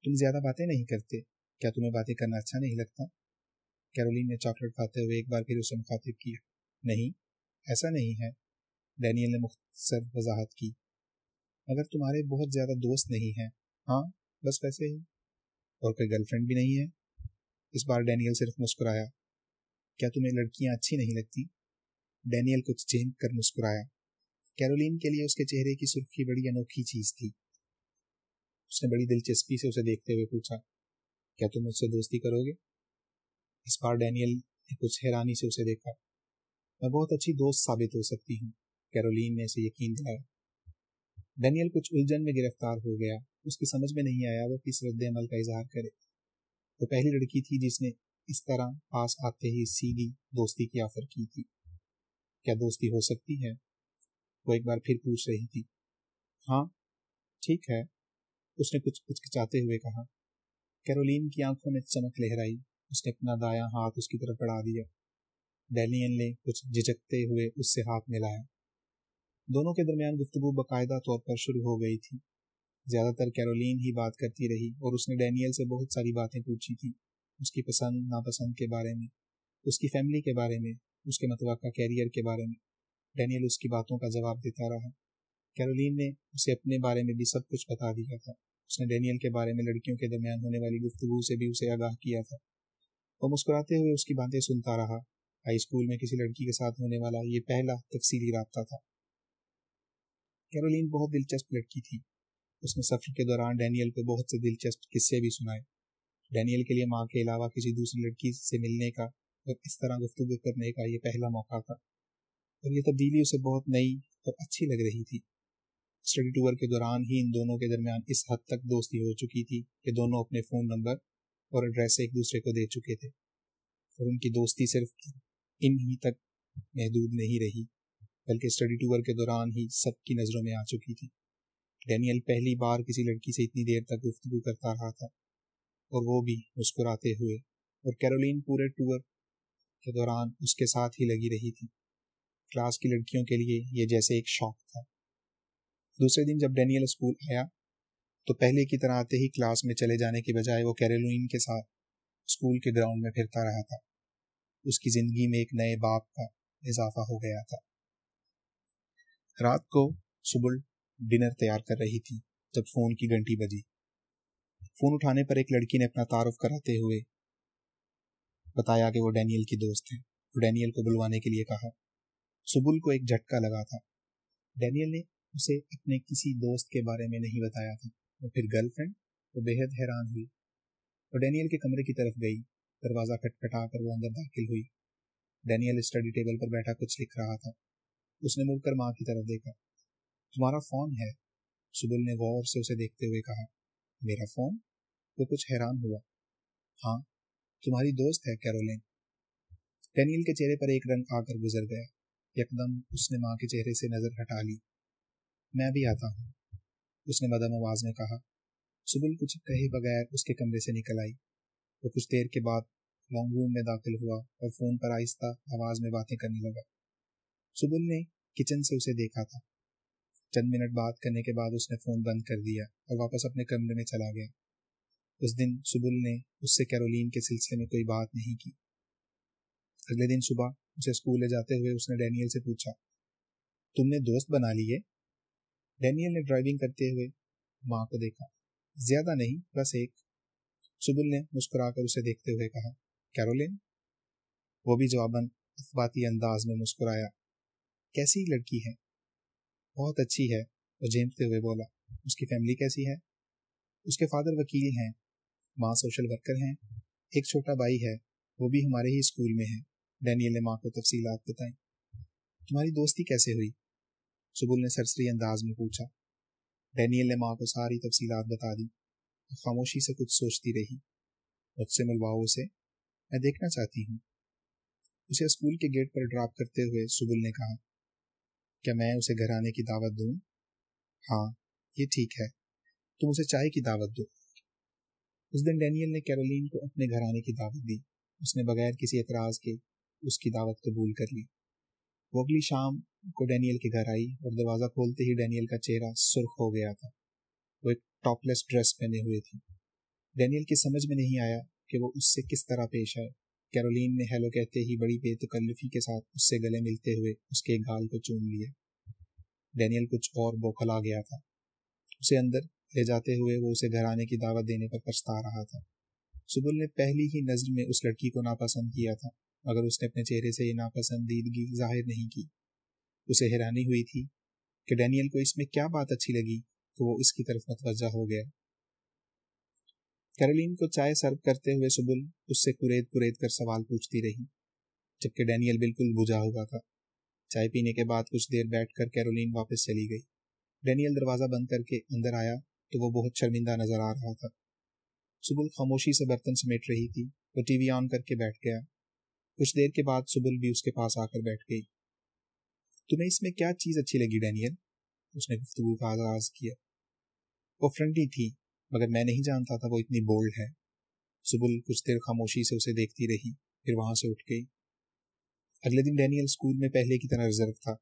تم زیادہ باتیں نہیں کرتے۔ کیا تمہیں باتیں کرنا اچھا نہیں لگتا؟ کیرولین نے چاکلیٹ کھاتے ہوئے ایک بار پھر اسے مخاطب کیا، نہیں، ایسا نہیں ہے۔ ڈینیل نے مختصر وضاحت کی، مگر تمہارے بہت زیادہ دوست نہیں ہیں۔ ہاں بس ویسے ہی اور کوئی گرل فرینڈ بھی نہیں ہے۔ اس بار ڈینیل صرف مسکرایا۔ کیا تمہیں لڑکیاں اچھی نہیں لگتی؟ ڈینیل کچھ چینج کر مسکرایا۔ کیرولین کے لیے اس کے چہرے کی سرخی بڑی انوکھی چیز تھی۔ اس نے بڑی دلچسپی سے اسے دیکھتے ہوئے پوچھا، کیا تم مجھ سے دوستی کرو گے؟ اس بار ڈینیل نے کچھ حیرانی سے اسے دیکھا۔ میں بہت اچھی دوست ثابت ہو سکتی ہوں، کیرولین نے اسے یقین دلایا۔ ڈینیل کچھ الجھن میں گرفتار ہو گیا۔ اس کی سمجھ میں نہیں آیا وہ کس رد عمل کا اظہار کرے۔ وہ پہلی لڑکی تھی جس نے اس طرح پاس آتے ہی سیدھی دوستی کی آفر کی تھی۔ کیا دوستی ہو سکتی ہے؟ وہ ایک بار پھر پوچھ رہی تھی۔ ہاں ٹھیک ہے۔ اس نے کچھ کچھ کچاتے ہوئے کہا۔ کیرولین کی آنکھوں میں چمک لہرائی۔ اس نے اپنا دایاں ہاتھ اس کی طرف بڑھا دیا۔ ڈیلین نے کچھ جھجکتے ہوئے اس سے ہاتھ ملایا۔ دونوں کے درمیان گفتگو باقاعدہ طور پر شروع ہو گئی تھی۔ زیادہ تر کیرولین ہی بات کرتی رہی اور اس نے ڈینیل سے بہت ساری باتیں پوچھی تھی۔ اس کی پسند، ناپسند کے بارے میں، اس کی فیملی کے بارے میں، اس کے متوقع کیریئر کے بارے میں۔ ڈینیل اس کی باتوں کا جواب دیتا رہا۔ کیرولین نے اسے اپنے بارے میں بھی سب کچھ بتا دیا تھا۔ اس نے ڈینیل کے بارے میں لڑکیوں کے درمیان ہونے والی گفتگو سے بھی اسے آگاہ کیا تھا۔ وہ مسکراتے ہوئے اس کی باتیں سنتا رہا۔ ہائی اسکول میں کسی لڑکی کے ساتھ ہونے والا یہ پہلا تفصیلی رابطہ تھا۔ کیرولین بہت دلچسپ لڑکی تھی۔ اس نے سفر کے دوران ڈینیل کو بہت سے دلچسپ قصے بھی سنائے۔ ڈینیل کے لیے ماں کے علاوہ کسی دوسری لڑکی سے ملنے کا اور اس طرح گفتگو کرنے کا یہ پہلا موقع تھا۔ اور یہ تبدیلی اسے بہت نئی اور اچھی لگ رہی تھی۔ اسٹڈی ٹور کے دوران ہی ان دونوں کے درمیان اس حد تک دوستی ہو چکی تھی کہ دونوں اپنے فون نمبر اور ایڈریس ایک دوسرے کو دے چکے تھے۔ اور ان کی دوستی صرف ان ہی تک محدود نہیں رہی، بلکہ اسٹڈی ٹور کے دوران ہی سب کی نظروں میں آ چکی تھی۔ ڈینیل پہلی بار کسی لڑکی سے اتنی دیر تک گفتگو کرتا رہا تھا، اور وہ بھی مسکراتے ہوئے۔ اور کیرولین پورے ٹور کے دوران اس کے ساتھ ہی لگی رہی تھی۔ کلاس کی لڑکیوں کے لیے یہ جیسے ایک شوق تھا۔ دوسرے دن جب ڈینیل اسکول آیا تو پہلے کی طرح آتے ہی کلاس میں چلے جانے کے بجائے وہ کیرولین کے ساتھ اسکول کے گراؤنڈ میں پھرتا رہا تھا۔ اس کی زندگی میں ایک نئے باپ کا اضافہ ہو گیا تھا۔ رات کو صبح ڈنر تیار کر رہی تھی جب فون کی گھنٹی بجی۔ فون اٹھانے پر ایک لڑکی نے اپنا تعارف کراتے ہوئے بتایا کہ وہ ڈینیل کی دوست ہیں۔ وہ ڈینیل کو بلوانے کے لیے کہا۔ سبل کو ایک جھٹکا لگا تھا۔ ڈینیل نے اسے اپنے کسی دوست کے بارے میں نہیں بتایا تھا۔ اور پھر گرل فرینڈ وہ بے حد حیران ہوئی وہ ڈینیل کے کمرے کی طرف گئی، دروازہ کھٹکھٹا کر وہ اندر داخل ہوئی۔ ڈینیل اسٹڈی ٹیبل پر بیٹھا کچھ لکھ رہا تھا۔ اس نے مڑ کر ماں کی طرف دیکھا۔ تمہارا فون ہے؟ سبل نے غور سے اسے دیکھتے ہوئے کہا، میرا فون؟ وہ کچھ حیران ہوا۔ ہاں تمہاری دوست ہے کیرولین۔ ڈینیل کے چہرے پر ایک رنگ آ کر گزر گیا۔ یکدم اس نے ماں کے چہرے سے نظر ہٹا لی۔ میں بھی آتا ہوں۔ اس نے مدم آواز میں کہا، سبل کچھ کہے بغیر اس کے کمرے سے نکل آئی۔ وہ کچھ دیر کے بعد لانگ روم میں داخل ہوا اور فون پر آہستہ آواز میں باتیں کرنے لگا۔ سبل نے کچن سے اسے دیکھا تھا۔ چند منٹ بات کرنے کے بعد اس نے فون بند کر دیا اور واپس اپنے کمرے میں چلا گیا۔ اس دن سبل نے اس سے کیرولین کے سلسلے میں کوئی بات نہیں کی۔ اگلے دن صبح اسے اسکول لے جاتے ہوئے اس نے ڈینیل سے پوچھا، تم نے دوست بنا لیے؟ ڈینیل نے ڈرائیونگ کرتے ہوئے ماں کو دیکھا۔ زیادہ نہیں، بس ایک۔ سبل نے مسکرا کر اسے دیکھتے ہوئے کہا، کیرولین؟ وہ بھی جواباً افباتی انداز میں مسکرایا، کیسی لڑکی ہے؟ بہت اچھی ہے۔ وہ جھیمتے ہوئے بولا، اس کی فیملی کیسی ہے؟ اس کے فادر وکیل ہیں۔ ماں سوشل ورکر ہیں۔ ایک چھوٹا بھائی ہے۔ وہ بھی ہمارے ہی اسکول میں ہے۔ ڈینیل نے ماں کو تفصیلات بتائیں۔ تمہاری دوستی کیسے ہوئی؟ سبل نے سرسری انداز میں پوچھا۔ ڈینیل نے ماں کو ساری تفصیلات بتا دی۔ خاموشی سے کچھ سوچتی رہی۔ مجھ سے ملواؤ اسے۔ میں دیکھنا چاہتی ہوں۔ اسے اسکول کے گیٹ پر ڈراپ کرتے ہوئے سبل نے کہا، کیا میں اسے گھر آنے کی دعوت دوں؟ ہاں یہ ٹھیک ہے۔ تم اسے چائے کی دعوت دو۔ اس دن ڈینیل نے کیرولین کو اپنے گھر آنے کی دعوت دی۔ اس نے بغیر کسی اعتراض کے اس کی دعوت قبول کر لی۔ وہ اگلی شام کو ڈینیل کے گھر آئی اور دروازہ کھولتے ہی ڈینیل کا چہرہ سرخ ہو گیا تھا۔ وہ ایک ٹاپ لیس ڈریس پہنے ہوئے تھی۔ ڈینیل کی سمجھ میں نہیں آیا کہ وہ اس سے کس طرح پیش آئے۔ کیرولین نے ہیلو کہتے ہی بڑی بے تکلفی کے ساتھ اس سے گلے ملتے ہوئے اس کے گال کو چوم لیا ڈینیل کچھ اور بوکھل آ گیا تھا۔ اسے اندر لے جاتے ہوئے وہ اسے گھر آنے کی دعوت دینے پر پچھتا رہا تھا۔ سبل نے پہلی ہی نظر میں اس لڑکی کو ناپسند کیا تھا، مگر اس نے اپنے چہرے سے یہ ناپسندیدگی ظاہر نہیں کی۔ اسے حیرانی ہوئی تھی کہ ڈینیل کو اس میں کیا بات اچھی لگی تو وہ اس کی طرف متوجہ ہو گیا۔ کیرولین کو چائے سرو کرتے ہوئے سبل اس سے کرید کرید کر سوال پوچھتی رہی، جبکہ ڈینیل بالکل بجھا ہوا تھا۔ چائے پینے کے بعد کچھ دیر بیٹھ کر کیرولین واپس چلی گئی۔ ڈینیل دروازہ بند کر کے اندر آیا تو وہ بہت شرمندہ نظر آ رہا تھا۔ سبل خاموشی سے برتن سمیٹ رہی تھی، وہ ٹی وی آن کر کے بیٹھ گیا۔ کچھ دیر کے بعد سبل بھی اس کے پاس آ کر بیٹھ گئی۔ تمہیں اس میں کیا چیز اچھی لگی ڈینیل؟ اس نے گفتگو کا آغاز کیا۔ وہ فرینڈلی تھی مگر میں نہیں جانتا تھا وہ اتنی بولڈ ہے سبل کچھ دیر خاموشی سے اسے دیکھتی رہی، پھر وہاں سے اٹھ گئی۔ اگلے دن ڈینیل اسکول میں پہلے کی طرح ریزرو تھا۔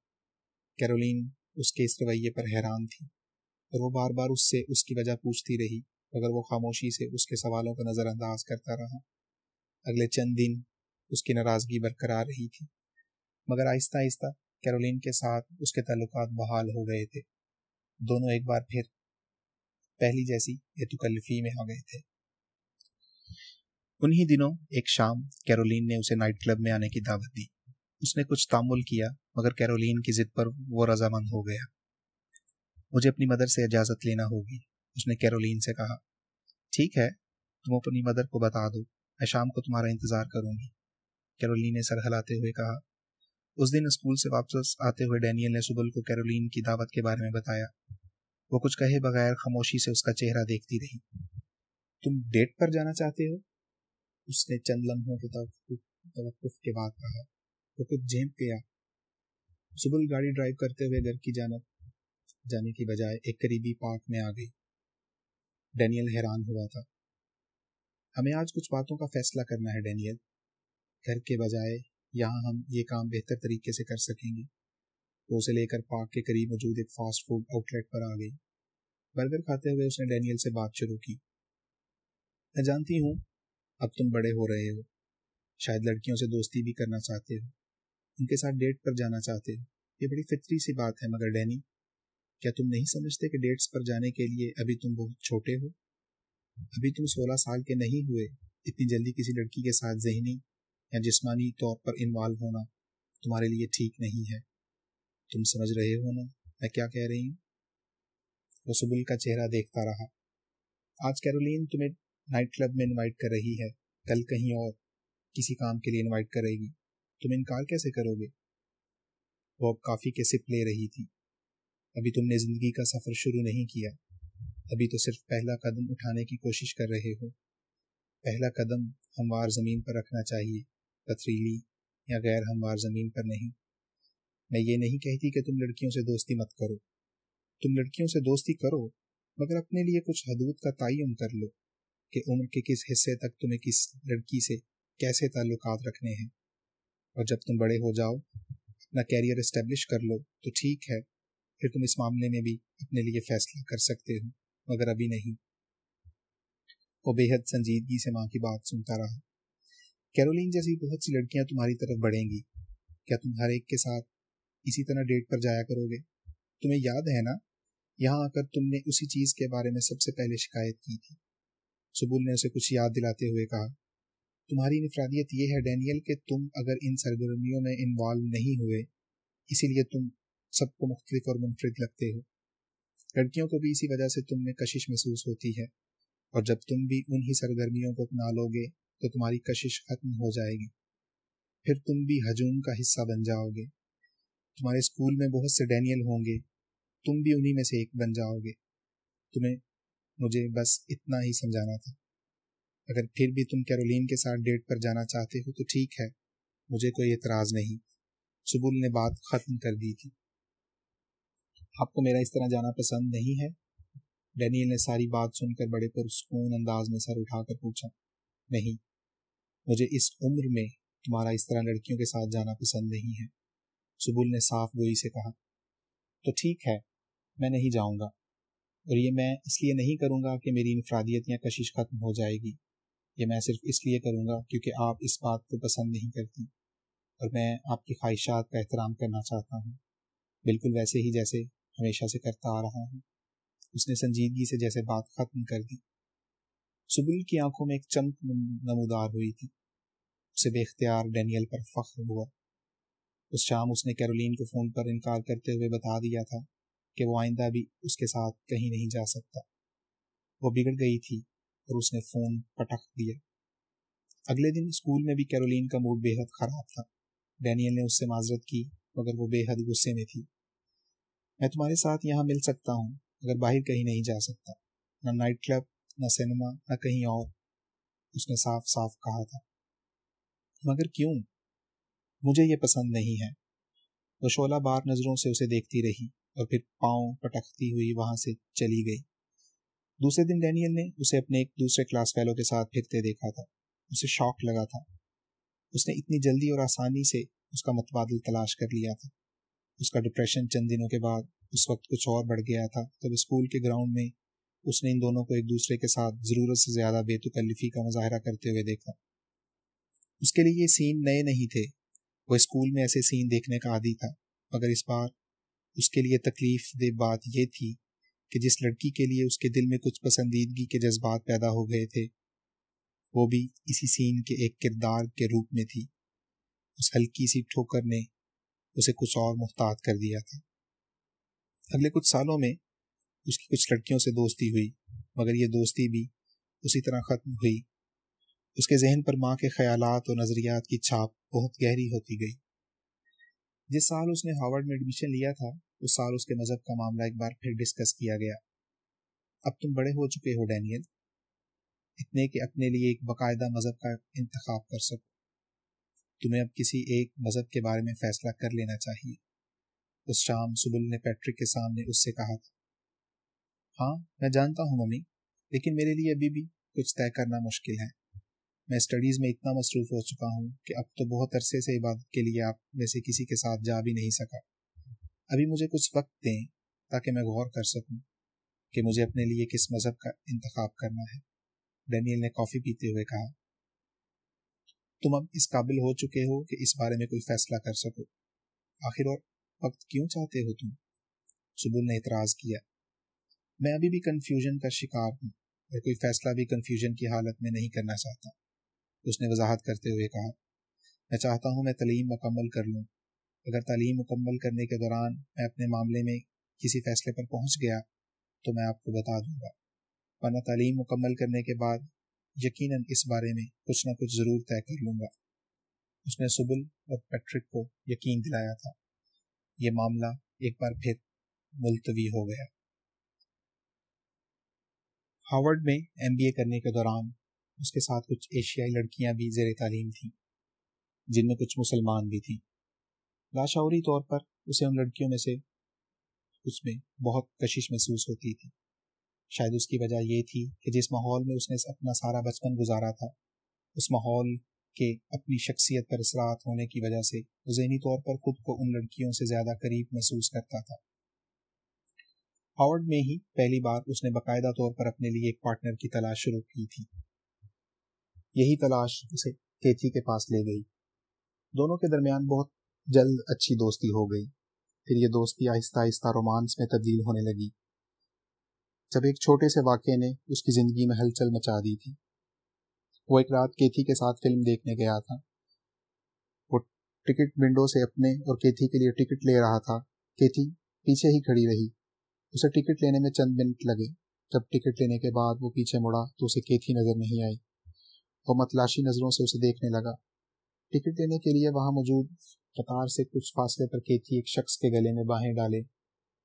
کیرولین اس کے اس رویے پر حیران تھی، اور وہ بار بار اس سے اس کی وجہ پوچھتی رہی، مگر وہ خاموشی سے اس کے سوالوں کا نظر انداز کرتا رہا۔ اگلے چند دن اس کی ناراضگی برقرار رہی تھی، مگر آہستہ آہستہ کیرولین کے ساتھ اس کے تعلقات بحال ہو گئے تھے۔ دونوں ایک بار پھر پہلی جیسی یہ تکلفی میں آ گئے تھے۔ انہی دنوں ایک شام کیرولین نے اسے نائٹ کلب میں آنے کی دعوت دی۔ اس نے کچھ تعمل کیا، مگر کیرولین کی ضد پر وہ رضامند ہو گیا۔ مجھے اپنی مدر سے اجازت لینا ہوگی، اس نے کیرولین سے کہا۔ ٹھیک ہے، تم اپنی مدر کو بتا دو، میں شام کو تمہارا انتظار کروں گی۔ کیرولین نے سر ہلاتے ہوئے کہا اس دن اسکول سے واپس آتے ہوئے ڈینیل نے سبل کو کیرولین کی دعوت کے بارے میں بتایا۔ وہ کچھ کہے بغیر خاموشی سے اس کا چہرہ دیکھتی رہی۔ تم ڈیٹ پر جانا چاہتے ہو؟ اس نے چند لمحوں کے توقف کے بعد کہا۔ وہ کچھ جھینپ گیا سبل گاڑی ڈرائیو کرتے ہوئے گھر کی جانب جانے کی بجائے ایک قریبی پارک میں آ گئی۔ ڈینیل حیران ہوا تھا۔ ہمیں آج کچھ باتوں کا فیصلہ کرنا ہے، ڈینیل۔ گھر کے بجائے یہاں ہم یہ کام بہتر طریقے سے کر سکیں گے۔ وہ اسے لے کر پارک کے قریب موجود ایک فاسٹ فوڈ آؤٹ لیٹ پر آ گئی۔ برگر کھاتے ہوئے اس نے ڈینیل سے بات شروع کی۔ میں جانتی ہوں، اب تم بڑے ہو رہے ہو۔ شاید لڑکیوں سے دوستی بھی کرنا چاہتے ہو۔ ان کے ساتھ ڈیٹ پر جانا چاہتے ہو۔ یہ بڑی فطری سی بات ہے، مگر ڈینی، کیا تم نہیں سمجھتے کہ ڈیٹس پر جانے کے لیے ابھی تم بہت چھوٹے ہو؟ ابھی تم سولہ سال کے نہیں ہوئے، اتنی جلدی کسی لڑکی کے ساتھ ذہنی یا جسمانی طور پر انوالو ہونا تمہارے لیے ٹھیک نہیں ہے۔ تم سمجھ رہے ہو نا میں کیا کہہ رہی ہوں؟ وہ سبل کا چہرہ دیکھتا رہا۔ آج کیرولین تمہیں نائٹ کلب میں انوائٹ کر رہی ہے۔ کل کہیں اور کسی کام کے لیے انوائٹ کرے گی تم انکار کیسے کرو گے؟ وہ اب کافی کے سپ لے رہی تھی۔ ابھی تم نے زندگی کا سفر شروع نہیں کیا۔ ابھی تو صرف پہلا قدم اٹھانے کی کوشش کر رہے ہو۔ پہلا قدم ہموار زمین پر رکھنا چاہیے۔ پتھریلی یا غیر ہموار زمین پر نہیں۔ میں یہ نہیں کہتی کہ تم لڑکیوں سے دوستی مت کرو۔ تم لڑکیوں سے دوستی کرو، مگر اپنے لیے کچھ حدود کا تعین کر لو کہ عمر کے کس حصے تک تمہیں کس لڑکی سے کیسے تعلقات رکھنے ہیں۔ اور جب تم بڑے ہو جاؤ، اپنا کیریئر اسٹیبلش کر لو تو ٹھیک ہے، پھر تم اس معاملے میں بھی اپنے لیے فیصلہ کر سکتے ہو، مگر ابھی نہیں۔ وہ بے حد سنجیدگی سے ماں کی بات سنتا رہا۔ کیرولین جیسی بہت سی لڑکیاں تمہاری طرف بڑھیں گی۔ کیا تم ہر ایک کے ساتھ اسی طرح ڈیٹ پر جایا کرو گے؟ تمہیں یاد ہے نا؟ یہاں آ کر تم نے اسی چیز کے بارے میں سب سے پہلے شکایت کی تھی۔ سبول نے اسے کچھ یاد دلاتے ہوئے کہا، تمہاری انفرادیت یہ ہے ڈینیل کہ تم اگر ان سرگرمیوں میں انوالو نہیں ہوئے، اسی لیے تم سب کو مختلف اور منفرد لگتے ہو۔ لڑکیوں کو بھی اسی وجہ سے تم میں کشش محسوس ہوتی ہے۔ اور جب تم بھی انہی سرگرمیوں کو اپنا لو گے تو تمہاری کشش ختم ہو جائے گی۔ پھر تم بھی ہجوم کا حصہ بن جاؤ گے۔ تمہارے اسکول میں بہت سے ڈینیل ہوں گے۔ تم بھی انہی میں سے ایک بن جاؤ گے۔ تمہیں مجھے بس اتنا ہی سمجھانا تھا۔ اگر پھر بھی تم کیرولین کے ساتھ ڈیٹ پر جانا چاہتے ہو تو ٹھیک ہے۔ مجھے کوئی اعتراض نہیں۔ سبول نے بات ختم کر دی تھی۔ آپ کو میرا اس طرح جانا پسند نہیں ہے؟ ڈینیل نے ساری بات سن کر بڑے پرسکون انداز میں سر اٹھا کر پوچھا۔ نہیں۔ مجھے اس عمر میں تمہارا اس طرح لڑکیوں کے ساتھ جانا پسند نہیں ہے۔ سبول نے صاف گوئی سے کہا، تو ٹھیک ہے، میں نہیں جاؤں گا۔ اور یہ میں اس لیے نہیں کروں گا کہ میری انفرادیت یا کشش ختم ہو جائے گی۔ یہ میں صرف اس لیے کروں گا کیونکہ آپ اس بات کو پسند نہیں کرتی۔ اور میں آپ کی خواہشات کا احترام کرنا چاہتا ہوں۔ بالکل ویسے ہی جیسے ہمیشہ سے کرتا آ رہا ہوں۔ اس نے سنجیدگی سے جیسے بات ختم کر دی۔ سبل کی آنکھوں میں ایک چمک نمودار ہوئی تھی۔ اسے بے اختیار ڈینیل پر فخر ہوا۔ اس شام اس نے کیرولین کو فون پر انکار کرتے ہوئے بتا دیا تھا کہ وہ آئندہ بھی اس کے ساتھ کہیں نہیں جا سکتا۔ وہ بگڑ گئی تھی اور اس نے فون پٹک دیا۔ اگلے دن اسکول میں بھی کیرولین کا موڈ بے حد خراب تھا۔ ڈینیل نے اس سے معذرت کی مگر وہ بے حد غصے میں تھی۔ میں تمہارے ساتھ یہاں مل سکتا ہوں، اگر باہر کہیں نہیں جا سکتا۔ نہ نائٹ کلب نہ سنیما نہ کہیں اور، اس نے صاف صاف کہا تھا۔ مگر کیوں؟ مجھے یہ پسند نہیں ہے۔ وہ شعلہ بار نظروں سے اسے دیکھتی رہی اور پھر پاؤں پٹکتی ہوئی وہاں سے چلی گئی۔ دوسرے دن ڈینیل نے اسے اپنے ایک دوسرے کلاس فیلو کے ساتھ پھرتے دیکھا تھا۔ اسے شوق لگا تھا۔ اس نے اتنی جلدی اور آسانی سے اس کا متبادل تلاش کر لیا تھا۔ اس کا ڈپریشن چند دنوں کے بعد اس وقت کچھ اور بڑھ گیا تھا۔ جب اسکول کے گراؤنڈ میں اس نے ان دونوں کو ایک دوسرے کے ساتھ ضرورت سے زیادہ بے تکلفی کا مظاہرہ کرتے ہوئے دیکھا۔ اس کے لیے یہ سین نئے نہیں تھے۔ وہ اسکول میں ایسے سین دیکھنے کا عادی تھا، مگر اس بار اس کے لیے تکلیف دہ بات یہ تھی کہ جس لڑکی کے لیے اس کے دل میں کچھ پسندیدگی کے جذبات پیدا ہو گئے تھے، وہ بھی اسی سین کے ایک کردار کے روپ میں تھی۔ اس ہلکی سی ٹھوکر نے اسے کچھ اور محتاط کر دیا تھا۔ اگلے کچھ سالوں میں اس کی کچھ لڑکیوں سے دوستی ہوئی، مگر یہ دوستی بھی اسی طرح ختم ہوئی۔ اس کے ذہن پر ماں کے خیالات اور نظریات کی چھاپ بہت گہری ہوتی گئی۔ جس سال اس نے ہارورڈ میں ایڈمیشن لیا تھا، اس سال اس کے مذہب کا معاملہ ایک بار پھر ڈسکس کیا گیا۔ اب تم بڑے ہو چکے ہو، ڈینیل۔ اتنے کہ اپنے لیے ایک باقاعدہ مذہب کا انتخاب کر سکو۔ تمہیں اب کسی ایک مذہب کے بارے میں فیصلہ کر لینا چاہیے۔ اس شام سبل نے پیٹرک کے سامنے اس سے کہا تھا۔ ہاں میں جانتا ہوں ممی، لیکن میرے لیے ابھی بھی کچھ طے کرنا مشکل ہے۔ میں اسٹڈیز میں اتنا مصروف ہو چکا ہوں کہ اب تو بہت عرصے سے عبادت کے لیے آپ میں سے کسی کے ساتھ جا بھی نہیں سکا۔ ابھی مجھے کچھ وقت دیں تاکہ میں غور کر سکوں کہ مجھے اپنے لیے کس مذہب کا انتخاب کرنا ہے۔ ڈینیل نے کافی پیتے ہوئے کہا، تم اب اس قابل ہو چکے ہو کہ اس بارے میں کوئی فیصلہ کر سکو۔ آخر اور وقت کیوں چاہتے ہو تم؟ سبل نے اعتراض کیا میں ابھی بھی کنفیوژن کا شکار ہوں۔ اور کوئی فیصلہ بھی کنفیوژن کی حالت میں نہیں کرنا چاہتا۔ اس نے وضاحت کرتے ہوئے کہا، میں چاہتا ہوں میں تعلیم مکمل کر لوں۔ اگر تعلیم مکمل کرنے کے دوران میں اپنے معاملے میں کسی فیصلے پر پہنچ گیا تو میں آپ کو بتا دوں گا۔ ورنہ تعلیم مکمل کرنے کے بعد یقیناً اس بارے میں کچھ نہ کچھ ضرور طے کر لوں گا۔ اس نے سبل اور پیٹرک کو یقین دلایا تھا۔ یہ معاملہ ایک بار پھر ملتوی ہو گیا۔ ہارورڈ میں ایم بی اے کرنے کے دوران اس کے ساتھ کچھ ایشیائی لڑکیاں بھی زیر تعلیم تھیں، جن میں کچھ مسلمان بھی تھیں۔ لاشعوری طور پر اسے ان لڑکیوں میں سے اس میں بہت کشش محسوس ہوتی تھی۔ شاید اس کی وجہ یہ تھی کہ جس ماحول میں اس نے اپنا سارا بچپن گزارا تھا، اس ماحول کے اپنی شخصیت پر اثرات ہونے کی وجہ سے وہ ذہنی طور پر خود کو ان لڑکیوں سے زیادہ قریب محسوس کرتا تھا۔ ہارڈ میں ہی پہلی بار اس نے باقاعدہ طور پر اپنے لیے ایک پارٹنر کی تلاش شروع کی تھی۔ یہی تلاش اسے کیتھی کے پاس لے گئی۔ دونوں کے درمیان بہت جلد اچھی دوستی ہو گئی۔ پھر یہ دوستی آہستہ آہستہ رومانس میں تبدیل ہونے لگی۔ جب ایک چھوٹے سے واقعے نے اس کی زندگی میں ہلچل مچا دی تھی۔ وہ ایک رات کیتھی کے ساتھ فلم دیکھنے گیا تھا۔ وہ ٹکٹ ونڈو سے اپنے اور کیتھی کے لیے ٹکٹ لے رہا تھا۔ کیتھی پیچھے ہی کھڑی رہی۔ اسے ٹکٹ لینے میں چند منٹ لگے۔ جب ٹکٹ لینے کے بعد وہ پیچھے مڑا تو اسے کیتھی نظر نہیں آئی۔ وہ متلاشی نظروں سے اسے دیکھنے لگا۔ ٹکٹ لینے کے لیے وہاں موجود قطار سے کچھ فاصلے پر کیتھی ایک شخص کے گلے میں باہیں ڈالے۔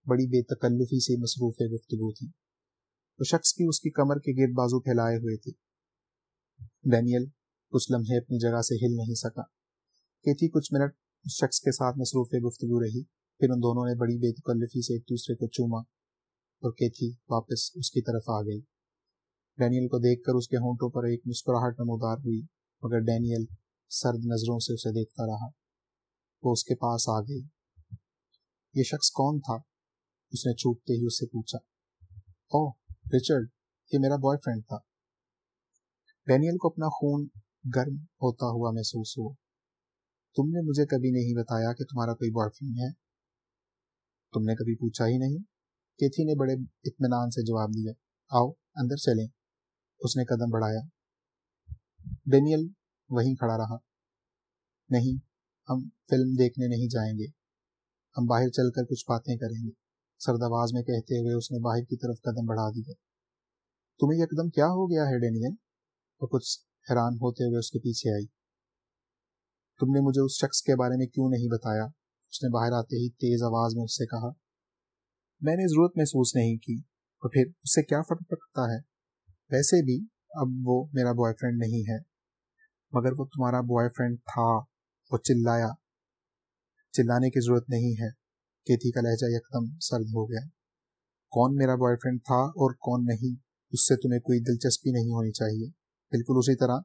بڑی بے تکلفی سے مصروف گفتگو تھی وہ شخص بھی اس کی کمر کے گرد بازو پھیلائے ہوئے تھے۔ ڈینیل کچھ لمحے اپنی جگہ سے ہل نہیں سکا۔ کیتھی کچھ منٹ اس شخص کے ساتھ مصروف گفتگو رہی۔ پھر ان دونوں نے بڑی بے تکلفی سے ایک دوسرے کو چوما۔ اور کیتھی واپس اس کی طرف آ گئی۔ ڈینیل کو دیکھ کر اس کے ہونٹوں پر ایک مسکراہٹ نمودار ہوئی، مگر ڈینیل سرد نظروں سے اسے دیکھتا رہا۔ وہ اس کے پاس آ گئی۔ یہ شخص کون تھا؟ اس نے چھوٹتے ہی اس سے پوچھا۔ او رچرڈ، یہ میرا بوائے فرینڈ تھا۔ ڈینیل کو اپنا خون گرم ہوتا ہوا محسوس ہوا۔ تم نے مجھے کبھی نہیں بتایا کہ تمہارا کوئی بوائے فرینڈ ہے؟ تم نے کبھی پوچھا ہی نہیں۔ کیتھی نے بڑے اطمینان سے جواب دیا، آؤ اندر چلیں۔ اس نے قدم بڑھایا۔ ڈینیل وہیں کھڑا رہا۔ نہیں، ہم فلم دیکھنے نہیں جائیں گے۔ ہم باہر چل کر کچھ باتیں کریں گے۔ سرد آواز میں کہتے ہوئے اس نے باہر کی طرف قدم بڑھا دیا۔ تمہیں یہ قدم کیا ہو گیا ہے، ڈینیل؟ وہ کچھ حیران ہوتے ہوئے اس کے پیچھے آئی۔ تم نے مجھے اس شخص کے بارے میں کیوں نہیں بتایا؟ اس نے باہر آتے ہی تیز آواز میں اس سے کہا میں نے ضرورت محسوس نہیں کی اور پھر اس سے کیا فرق پڑتا ہے؟ ویسے بھی اب وہ میرا بوائے فرینڈ نہیں ہے، مگر وہ تمہارا بوائے فرینڈ تھا، وہ چلایا۔ چلانے کی ضرورت نہیں ہے۔ کیتھی کا لہجہ یکدم سرد ہو گیا۔ کون میرا بوائے فرینڈ تھا اور کون نہیں؟ اس سے تمہیں کوئی دلچسپی نہیں ہونی چاہیے۔ بالکل اسی طرح،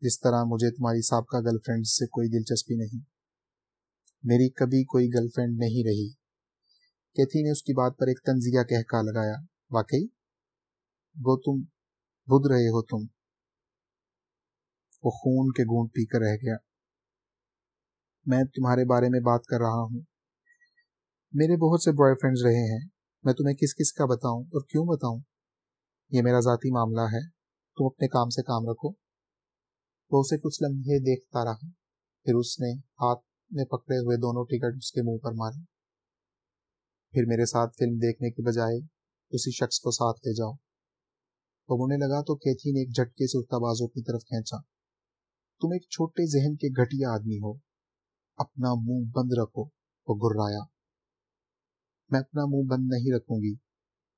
جس طرح مجھے تمہاری سابقہ گرل فرینڈ سے کوئی دلچسپی نہیں۔ میری کبھی کوئی گرل فرینڈ نہیں رہی۔ کیتھی نے اس کی بات پر ایک تنزیہ کہہ لگایا۔ واقعی؟ وہ تم بدھ رہے ہو تم۔ وہ خون کے گونٹ پی کر رہ گیا۔ میں تمہارے بارے میں بات کر رہا ہوں۔ میرے بہت سے بوائے فرینڈز رہے ہیں۔ میں تمہیں کس کس کا بتاؤں اور کیوں بتاؤں؟ یہ میرا ذاتی معاملہ ہے۔ تم اپنے کام سے کام رکھو۔ وہ اسے کچھ لمحے دیکھتا رہا۔ پھر اس نے ہاتھ میں پکڑے ہوئے دونوں ٹکٹ اس کے منہ پر مارے۔ پھر میرے ساتھ فلم دیکھنے کے بجائے اسی شخص کو ساتھ لے جاؤ وہ انہیں لگا تو کیتھی نے ایک جھٹکے سے اٹھتا بازو کی طرف کھینچا۔ تم ایک چھوٹے ذہن کے گھٹیا آدمی ہو۔ اپنا منہ بند رکھو وہ گرایا میں اپنا منہ بند نہیں رکھوں گی۔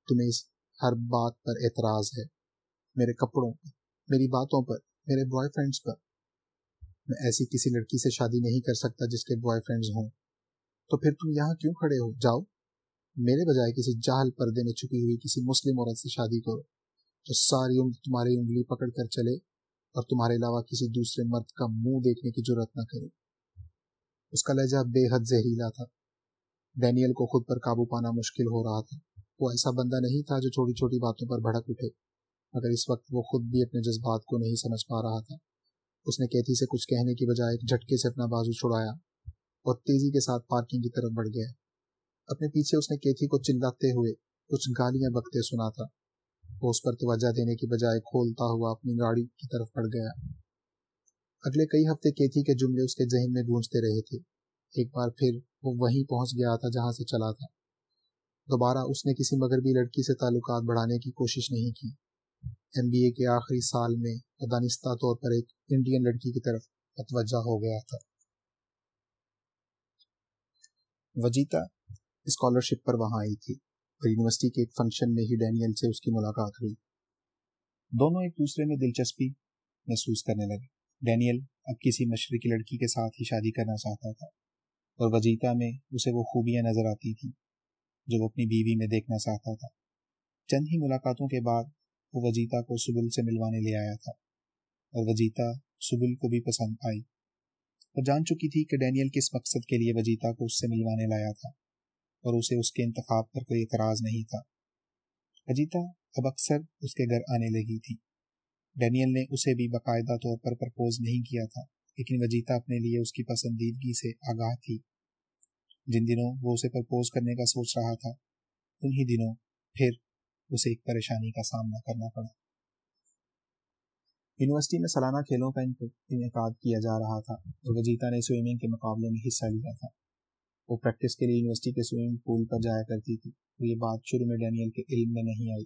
تمہیں اس ہر بات پر اعتراض ہے۔ میرے کپڑوں پر، میری باتوں پر، میرے بوائے فرینڈس پر۔ میں ایسی کسی لڑکی سے شادی نہیں کر سکتا جس کے بوائے فرینڈز ہوں۔ تو پھر تم یہاں کیوں کھڑے ہو؟ جاؤ۔ میرے بجائے کسی جہل پردے میں چھپی ہوئی کسی مسلم عورت سے شادی کرو جو ساری عمر تمہاری انگلی پکڑ کر چلے اور تمہارے علاوہ کسی دوسرے مرد کا منہ دیکھنے کی ضرورت نہ کرے۔ اس کا لہجہ بے حد زہریلا تھا۔ ڈینیل کو خود پر قابو پانا مشکل ہو رہا تھا۔ وہ ایسا بندہ نہیں تھا جو چھوٹی چھوٹی باتوں پر بھڑک اٹھے۔ مگر اس وقت وہ خود بھی اپنے جذبات کو نہیں سمجھ پا رہا تھا۔ اس نے کیتھی سے کچھ کہنے کی بجائے ایک جھٹکے سے اپنا بازو چھڑایا اور تیزی کے ساتھ پارکنگ کی طرف بڑھ گیا۔ اپنے پیچھے اس نے کیتھی کو چلاتے ہوئے کچھ گالیاں بکتے سنا تھا۔ وہ اس پر توجہ دینے کی بجائے کھولتا ہوا اپنی گاڑی کی طرف بڑھ گیا۔ اگلے کئی ہفتے کیتھی کے جملے اس کے ذہن میں گونجتے رہے تھے۔ ایک بار پھر وہ وہیں پہنچ گیا تھا جہاں سے چلا تھا۔ دوبارہ اس نے کسی مغربی لڑکی سے تعلقات بڑھانے کی کوشش نہیں کی۔ ایم بی اے کے آخری سال میں دانستہ طور پر ایک انڈین لڑکی کی طرف متوجہ ہو گیا تھا۔ وجیتا اسکالرشپ پر وہاں آئی تھی اور یونیورسٹی کے ایک فنکشن میں ہی ڈینیل سے اس کی ملاقات ہوئی۔ دونوں ایک دوسرے میں دلچسپی محسوس کرنے لگے۔ ڈینیل اب کسی مشرقی لڑکی کے ساتھ ہی شادی کرنا چاہتا تھا اور وجیتا میں اسے وہ خوبیاں نظر آتی تھیں جو وہ اپنی بیوی میں دیکھنا چاہتا تھا۔ چند ہی ملاقاتوں کے بعد وہ وجیتا کو سبل سے ملوانے لے آیا تھا اور وجیتا سبل کو بھی پسند آئی وہ جان چکی تھی کہ ڈینیل کس مقصد کے لیے وجیتا کو اس سے ملوانے لایا تھا۔ اور اسے اس کے انتخاب پر کوئی اعتراض نہیں تھا۔ وجیتا اب اکثر اس کے گھر آنے لگی تھی۔ ڈینیل نے اسے بھی باقاعدہ طور پر پرپوز نہیں کیا تھا، لیکن وجیتا اپنے لیے اس کی پسندیدگی سے آگاہ تھی۔ جن دنوں وہ اسے پرپوز کرنے کا سوچ رہا تھا، انہی دنوں پھر اسے ایک پریشانی کا سامنا کرنا پڑا۔ یونیورسٹی میں سالانہ کھیلوں کا انعقاد کیا جا رہا تھا اور وجیتا نے سوئمنگ کے مقابلے میں حصہ لیا تھا۔ وہ پریکٹس کے لیے یونیورسٹی کے سوئمنگ پول پر جایا کرتی تھی۔ اور یہ بات شروع میں ڈینیل کے علم میں نہیں آئی۔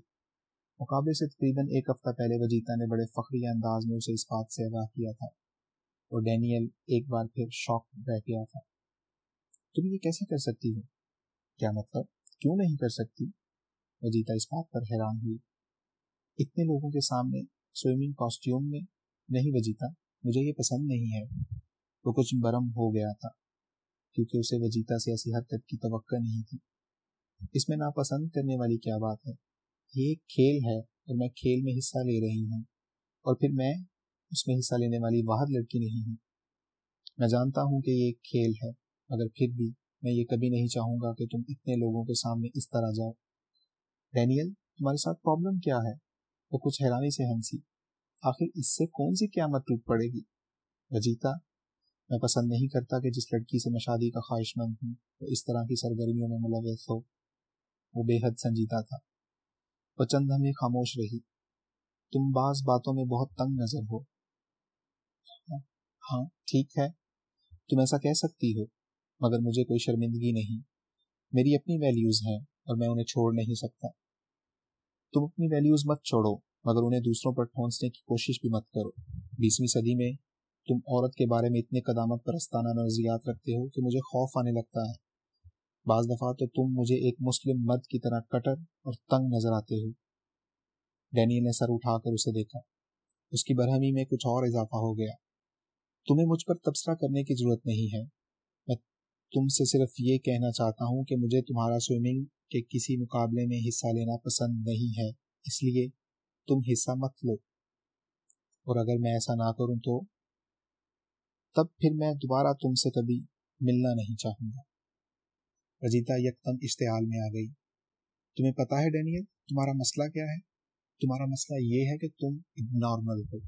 مقابلے سے تقریباً ایک ہفتہ پہلے وجیتا نے بڑے فخری انداز میں اسے اس بات سے آگاہ کیا تھا۔ اور ڈینیل ایک بار پھر شوق رہ گیا تھا۔ تم یہ کیسے کر سکتی ہو؟ کیا مطلب؟ کیوں نہیں کر سکتی؟ وجیتا اس بات پر حیران ہوئی۔ اتنے لوگوں کے سامنے سوئمنگ کاسٹیوم میں نہیں وجیتا مجھے یہ پسند نہیں ہے۔ وہ کچھ برم ہو گیا تھا۔ کیونکہ اسے وجیتا سے ایسی حرکت کی توقع نہیں تھی۔ اس میں ناپسند کرنے والی کیا بات ہے؟ یہ ایک کھیل ہے اور میں کھیل میں حصہ لے رہی ہوں اور پھر میں اس میں حصہ لینے والی واحد لڑکی نہیں ہوں۔ میں جانتا ہوں کہ یہ ایک کھیل ہے، مگر پھر بھی میں یہ کبھی نہیں چاہوں گا کہ تم اتنے لوگوں کے سامنے اس طرح جاؤ۔ ڈینیل، تمہارے ساتھ پرابلم کیا ہے؟ وہ کچھ حیرانی سے ہنسی۔ آخر اس سے کون سی قیامت ٹوٹ پڑے گی؟ وجیتا میں پسند نہیں کرتا کہ جس لڑکی سے میں شادی کا خواہش مند ہوں، وہ اس طرح کی سرگرمیوں میں ملوث ہو۔ وہ بے حد سنجیدہ تھا۔ وہ چند ہمیں خاموش رہی۔ تم بعض باتوں میں بہت تنگ نظر ہو۔ ہاں ٹھیک ہے۔ تم ایسا کہہ سکتی ہو، مگر مجھے کوئی شرمندگی نہیں۔ میری اپنی ویلیوز ہیں اور میں انہیں چھوڑ نہیں سکتا۔ تم اپنی ویلیوز مت چھوڑو، مگر انہیں دوسروں پر ٹھونسنے کی کوشش بھی مت کرو۔ بیسویں صدی میں تم عورت کے بارے میں اتنے قدامت پرستانہ نظریات رکھتے ہو کہ مجھے خوف آنے لگتا ہے۔ بعض دفعہ تو تم مجھے ایک مسلم مرد کی طرح کٹر اور تنگ نظر آتے ہو۔ ڈینی نے سر اٹھا کر اسے دیکھا۔ اس کی برہمی میں کچھ اور اضافہ ہو گیا۔ تمہیں مجھ پر تبصرہ کرنے کی ضرورت نہیں ہے۔ میں تم سے صرف یہ کہنا چاہتا ہوں کہ مجھے تمہارا سوئمنگ کے کسی مقابلے میں حصہ لینا پسند نہیں ہے۔ اس لیے تم حصہ مت لو۔ اور اگر میں ایسا نہ کروں تو تب پھر میں دوبارہ تم سے کبھی ملنا نہیں چاہوں گا۔ رجیتا یکدم اشتعال میں آ گئی۔ تمہیں پتا ہے ڈینیل، تمہارا مسئلہ کیا ہے؟ تمہارا مسئلہ یہ ہے کہ تم نارمل ہو۔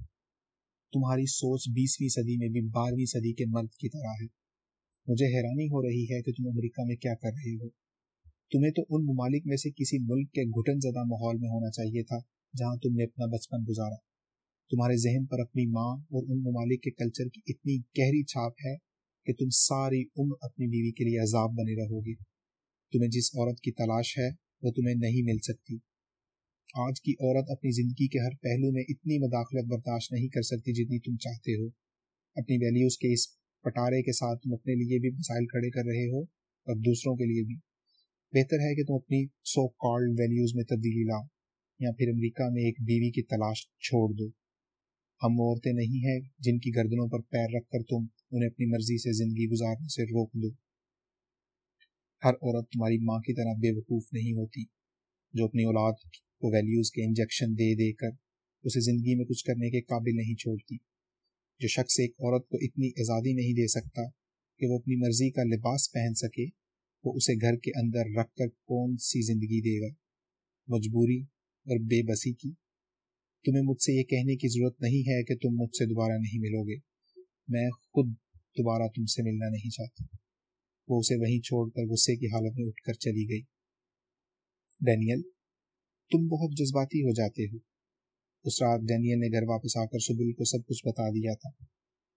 تمہاری سوچ بیسویں صدی میں بھی بارہویں صدی کے مرد کی طرح ہے۔ مجھے حیرانی ہو رہی ہے کہ تم امریکہ میں کیا کر رہے ہو۔ تمہیں تو ان ممالک میں سے کسی ملک کے گھٹن زدہ ماحول میں ہونا چاہیے تھا جہاں تم نے اپنا بچپن گزارا۔ تمہارے ذہن پر اپنی ماں اور ان ممالک کے کلچر کی اتنی گہری چھاپ ہے کہ تم ساری عمر اپنی بیوی کے لیے عذاب بنے رہو گی تمہیں جس عورت کی تلاش ہے وہ تمہیں نہیں مل سکتی۔ آج کی عورت اپنی زندگی کے ہر پہلو میں اتنی مداخلت برداشت نہیں کر سکتی جتنی تم چاہتے ہو۔ اپنی ویلیوز کے اس پٹارے کے ساتھ تم اپنے لیے بھی مسائل کھڑے کر رہے ہو اور دوسروں کے لیے بھی۔ بہتر ہے کہ تم اپنی سو کالڈ ویلیوز میں تبدیلی لاؤ یا پھر امریکہ میں ایک بیوی کی تلاش چھوڑ دو۔ ہم وہ عورتیں نہیں ہیں جن کی گردنوں پر پیر رکھ کر تم انہیں اپنی مرضی سے زندگی گزارنے سے روک دو۔ ہر عورت تمہاری ماں کی طرح بے وقوف نہیں ہوتی جو اپنی اولاد کو ویلیوز کے انجیکشن دے دے کر اسے زندگی میں کچھ کرنے کے قابل نہیں چھوڑتی۔ جو شخص ایک عورت کو اتنی آزادی نہیں دے سکتا کہ وہ اپنی مرضی کا لباس پہن سکے، وہ اسے گھر کے اندر رکھ کر کون سی زندگی دے گا؟ مجبوری اور بے بسی کی تمہیں مجھ سے یہ کہنے کی ضرورت نہیں ہے کہ تم مجھ سے دوبارہ نہیں ملو گے۔ میں خود دوبارہ تم سے ملنا نہیں چاہتا۔ وہ اسے وہیں چھوڑ کر غصے کی حالت میں اٹھ کر چلی گئی۔ ڈینیل، تم بہت جذباتی ہو جاتے ہو۔ اس رات ڈینیل نے گھر واپس آ کر سبل کو سب کچھ بتا دیا تھا۔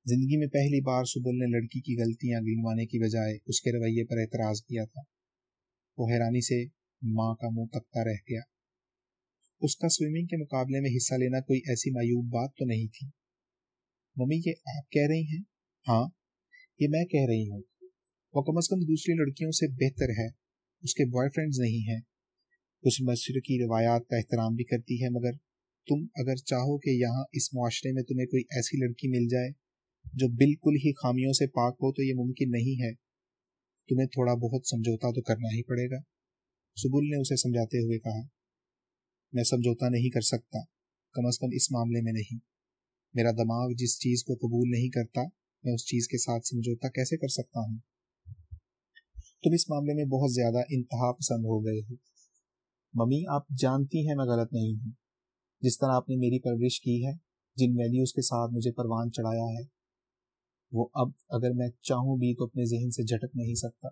زندگی میں پہلی بار سبل نے لڑکی کی غلطیاں گنوانے کی بجائے اس کے رویے پر اعتراض کیا تھا۔ وہ حیرانی سے ماں کا منہ تکتا رہ گیا۔ اس کا سوئمنگ کے مقابلے میں حصہ لینا کوئی ایسی معیوب بات تو نہیں تھی۔ ممی، یہ آپ کہہ رہی ہیں؟ ہاں یہ میں کہہ رہی ہوں۔ وہ کم از کم دوسری لڑکیوں سے بہتر ہے۔ اس کے بوائے فرینڈز نہیں ہیں۔ کچھ مشرقی روایات کا احترام بھی کرتی ہے، مگر تم اگر چاہو کہ یہاں اس معاشرے میں تمہیں کوئی ایسی لڑکی مل جائے جو بالکل ہی خامیوں سے پاک ہو، تو یہ ممکن نہیں ہے۔ تمہیں تھوڑا بہت سمجھوتا تو کرنا ہی پڑے گا۔ سبل نے اسے سمجھاتے ہوئے کہا میں سمجھوتا نہیں کر سکتا۔ کم از کم اس معاملے میں نہیں۔ میرا دماغ جس چیز کو قبول نہیں کرتا، میں اس چیز کے ساتھ سمجھوتا کیسے کر سکتا ہوں؟ تم اس معاملے میں بہت زیادہ انتہا پسند ہو گئے ہو۔ ممی، آپ جانتی ہیں میں غلط نہیں ہوں۔ جس طرح آپ نے میری پرورش کی ہے، جن ویلیوز کے ساتھ مجھے پروان چڑھایا ہے، وہ اب اگر میں چاہوں بھی تو اپنے ذہن سے جھٹک نہیں سکتا۔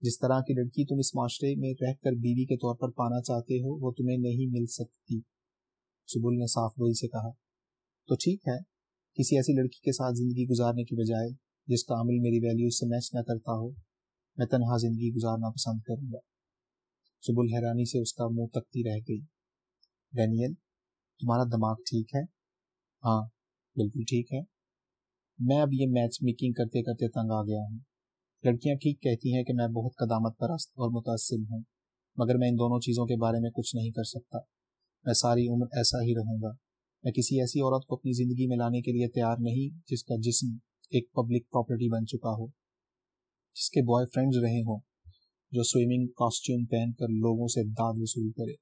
جس طرح کی لڑکی تم اس معاشرے میں رہ کر بیوی کے طور پر پانا چاہتے ہو، وہ تمہیں نہیں مل سکتی۔ سبل نے صاف گوئی سے کہا، تو ٹھیک ہے، کسی ایسی لڑکی کے ساتھ زندگی گزارنے کی بجائے جس کا عمل میری ویلیوز سے میچ نہ کرتا ہو، میں تنہا زندگی گزارنا پسند کروں گا۔ سبل حیرانی سے اس کا منہ تکتی رہ گئی۔ ڈینیل، تمہارا دماغ ٹھیک ہے؟ ہاں بالکل ٹھیک ہے۔ میں اب یہ میچ میکنگ کرتے کرتے تنگ آ گیا ہوں۔ لڑکیاں ٹھیک کہتی ہیں کہ میں بہت قدامت پرست اور متاثر ہوں، مگر میں ان دونوں چیزوں کے بارے میں کچھ نہیں کر سکتا۔ میں ساری عمر ایسا ہی رہوں گا۔ میں کسی ایسی عورت کو اپنی زندگی میں لانے کے لیے تیار نہیں جس کا جسم ایک پبلک پراپرٹی بن چکا ہو، جس کے بوائے فرینڈز رہے ہوں، جو سوئمنگ کاسٹیوم پہن کر لوگوں سے داد وصول کرے،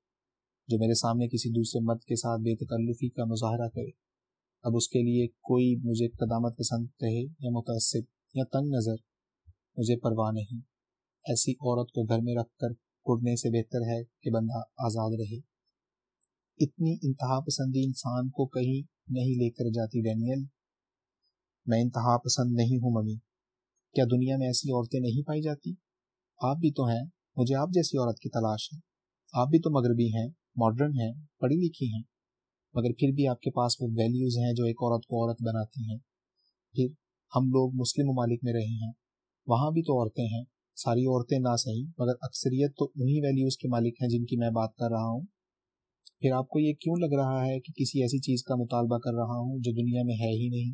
جو میرے سامنے کسی دوسرے مرد کے ساتھ بے تکلفی کا مظاہرہ کرے۔ اب اس کے لیے کوئی مجھے قدامت پسند کہے یا متاثر یا تنگ نظر مجھے پرواہ نہیں۔ ایسی عورت کو گھر میں رکھ کر کڑنے سے بہتر ہے کہ بندہ آزاد رہے۔ اتنی انتہا پسندی انسان کو کہیں نہیں لے کر جاتی ڈینیل۔ میں انتہا پسند نہیں ہوں، ممی۔ کیا دنیا میں ایسی عورتیں نہیں پائی جاتی؟ آپ بھی تو ہیں۔ مجھے آپ جیسی عورت کی تلاش ہے۔ آپ بھی تو مغربی ہیں، ماڈرن ہیں، پڑھی لکھی ہیں۔ مگر پھر بھی آپ کے پاس وہ ویلیوز ہیں جو ایک عورت کو عورت بناتی ہیں۔ پھر ہم لوگ مسلم ممالک میں رہے ہیں۔ وہاں بھی تو عورتیں ہیں۔ ساری عورتیں نہ صحیح مگر اکثریت تو انہی ویلیوز کے مالک ہیں جن کی میں بات کر رہا ہوں۔ پھر آپ کو یہ کیوں لگ رہا ہے کہ کسی ایسی چیز کا مطالبہ کر رہا ہوں جو دنیا میں ہے ہی نہیں؟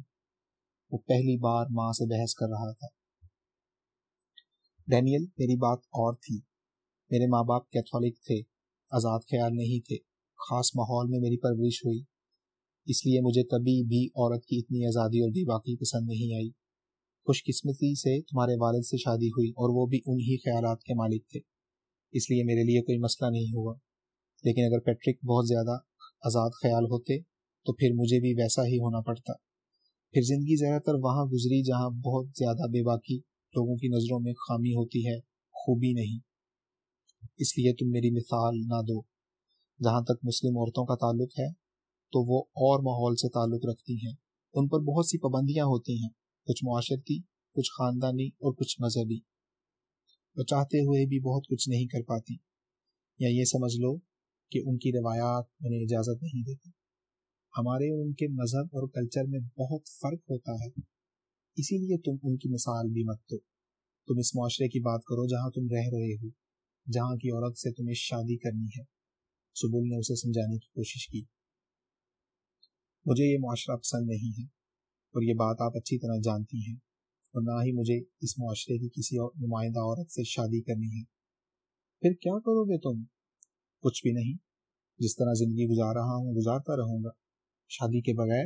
وہ پہلی بار ماں سے بحث کر رہا تھا۔ ڈینیل میری بات اور تھی۔ میرے ماں باپ کیتھولک تھے، آزاد خیال نہیں تھے۔ خاص ماحول میں میری پرورش ہوئی۔ اس لیے مجھے کبھی بھی عورت کی اتنی آزادی اور بے باقی پسند نہیں آئی۔ خوش قسمتی سے تمہارے والد سے شادی ہوئی اور وہ بھی انہی خیالات کے مالک تھے۔ اس لیے میرے لیے کوئی مسئلہ نہیں ہوا۔ لیکن اگر پیٹرک بہت زیادہ آزاد خیال ہوتے تو پھر مجھے بھی ویسا ہی ہونا پڑتا۔ پھر زندگی زیادہ تر وہاں گزری جہاں بہت زیادہ بے باقی لوگوں کی نظروں میں خامی ہوتی ہے، خوبی نہیں۔ اس لیے تم میری مثال نہ دو۔ جہاں تک مسلم عورتوں کا تعلق ہے تو وہ اور ماحول سے تعلق رکھتی ہیں۔ ان پر بہت سی پابندیاں ہوتی ہیں۔ کچھ معاشرتی کچھ خاندانی اور کچھ مذہبی۔ وہ چاہتے ہوئے بھی بہت کچھ نہیں کر پاتی۔ یا یہ سمجھ لو کہ ان کی روایات انہیں اجازت نہیں دیتی۔ ہمارے اور ان کے مذہب اور کلچر میں بہت فرق ہوتا ہے۔ اسی لیے تم ان کی مثال بھی مت دو۔ تم اس معاشرے کی بات کرو جہاں تم رہ رہے ہو، جہاں کی عورت سے تمہیں شادی کرنی ہے۔ سبل نے اسے سمجھانے کی کوشش کی۔ مجھے یہ معاشرہ پسند نہیں ہے۔ اور یہ بات آپ اچھی طرح جانتی ہیں اور نہ ہی مجھے اس معاشرے کی کسی اور نمائندہ عورت سے شادی کرنی ہے۔ پھر کیا کرو گے تم؟ کچھ بھی نہیں۔ جس طرح زندگی گزار رہا ہوں، گزارتا رہوں گا۔ شادی کے بغیر؟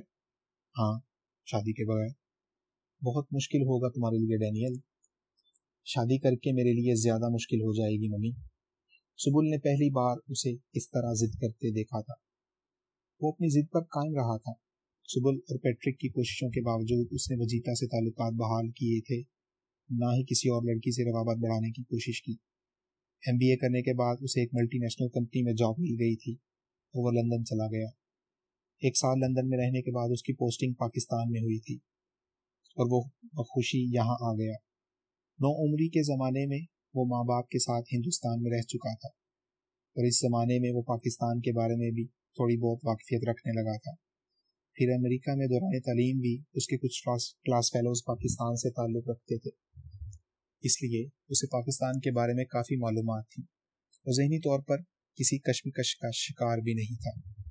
ہاں شادی کے بغیر۔ بہت مشکل ہوگا تمہارے لیے، ڈینیل۔ شادی کر کے میرے لیے زیادہ مشکل ہو جائے گی، ممی۔ سبل نے پہلی بار اسے اس طرح ضد کرتے دیکھا تھا۔ وہ اپنی ضد پر قائم رہا تھا۔ سبل اور پیٹرک کی کوششوں کے باوجود اس نے وجیتا سے تعلقات بحال کیے تھے، نہ ہی کسی اور لڑکی سے روابط بڑھانے کی کوشش کی۔ ایم بی اے کرنے کے بعد اسے ایک ملٹی نیشنل کمپنی میں جاب مل گئی تھی اور وہ لندن چلا گیا۔ ایک سال لندن میں رہنے کے بعد اس کی پوسٹنگ پاکستان میں ہوئی تھی اور وہ بخوشی یہاں آ گیا۔ نو عمری کے زمانے میں وہ ماں باپ کے ساتھ ہندوستان میں رہ چکا تھا اور اس زمانے میں وہ پاکستان کے بارے میں بھی تھوڑی بہت واقفیت رکھنے لگا تھا۔ پھر امریکہ میں دوران تعلیم بھی اس کے کچھ کلاس فیلوز پاکستان سے تعلق رکھتے تھے۔ اس لیے اسے پاکستان کے بارے میں کافی معلومات تھیں۔ اور ذہنی طور پر کسی کشمکش کا شکار بھی نہیں تھا۔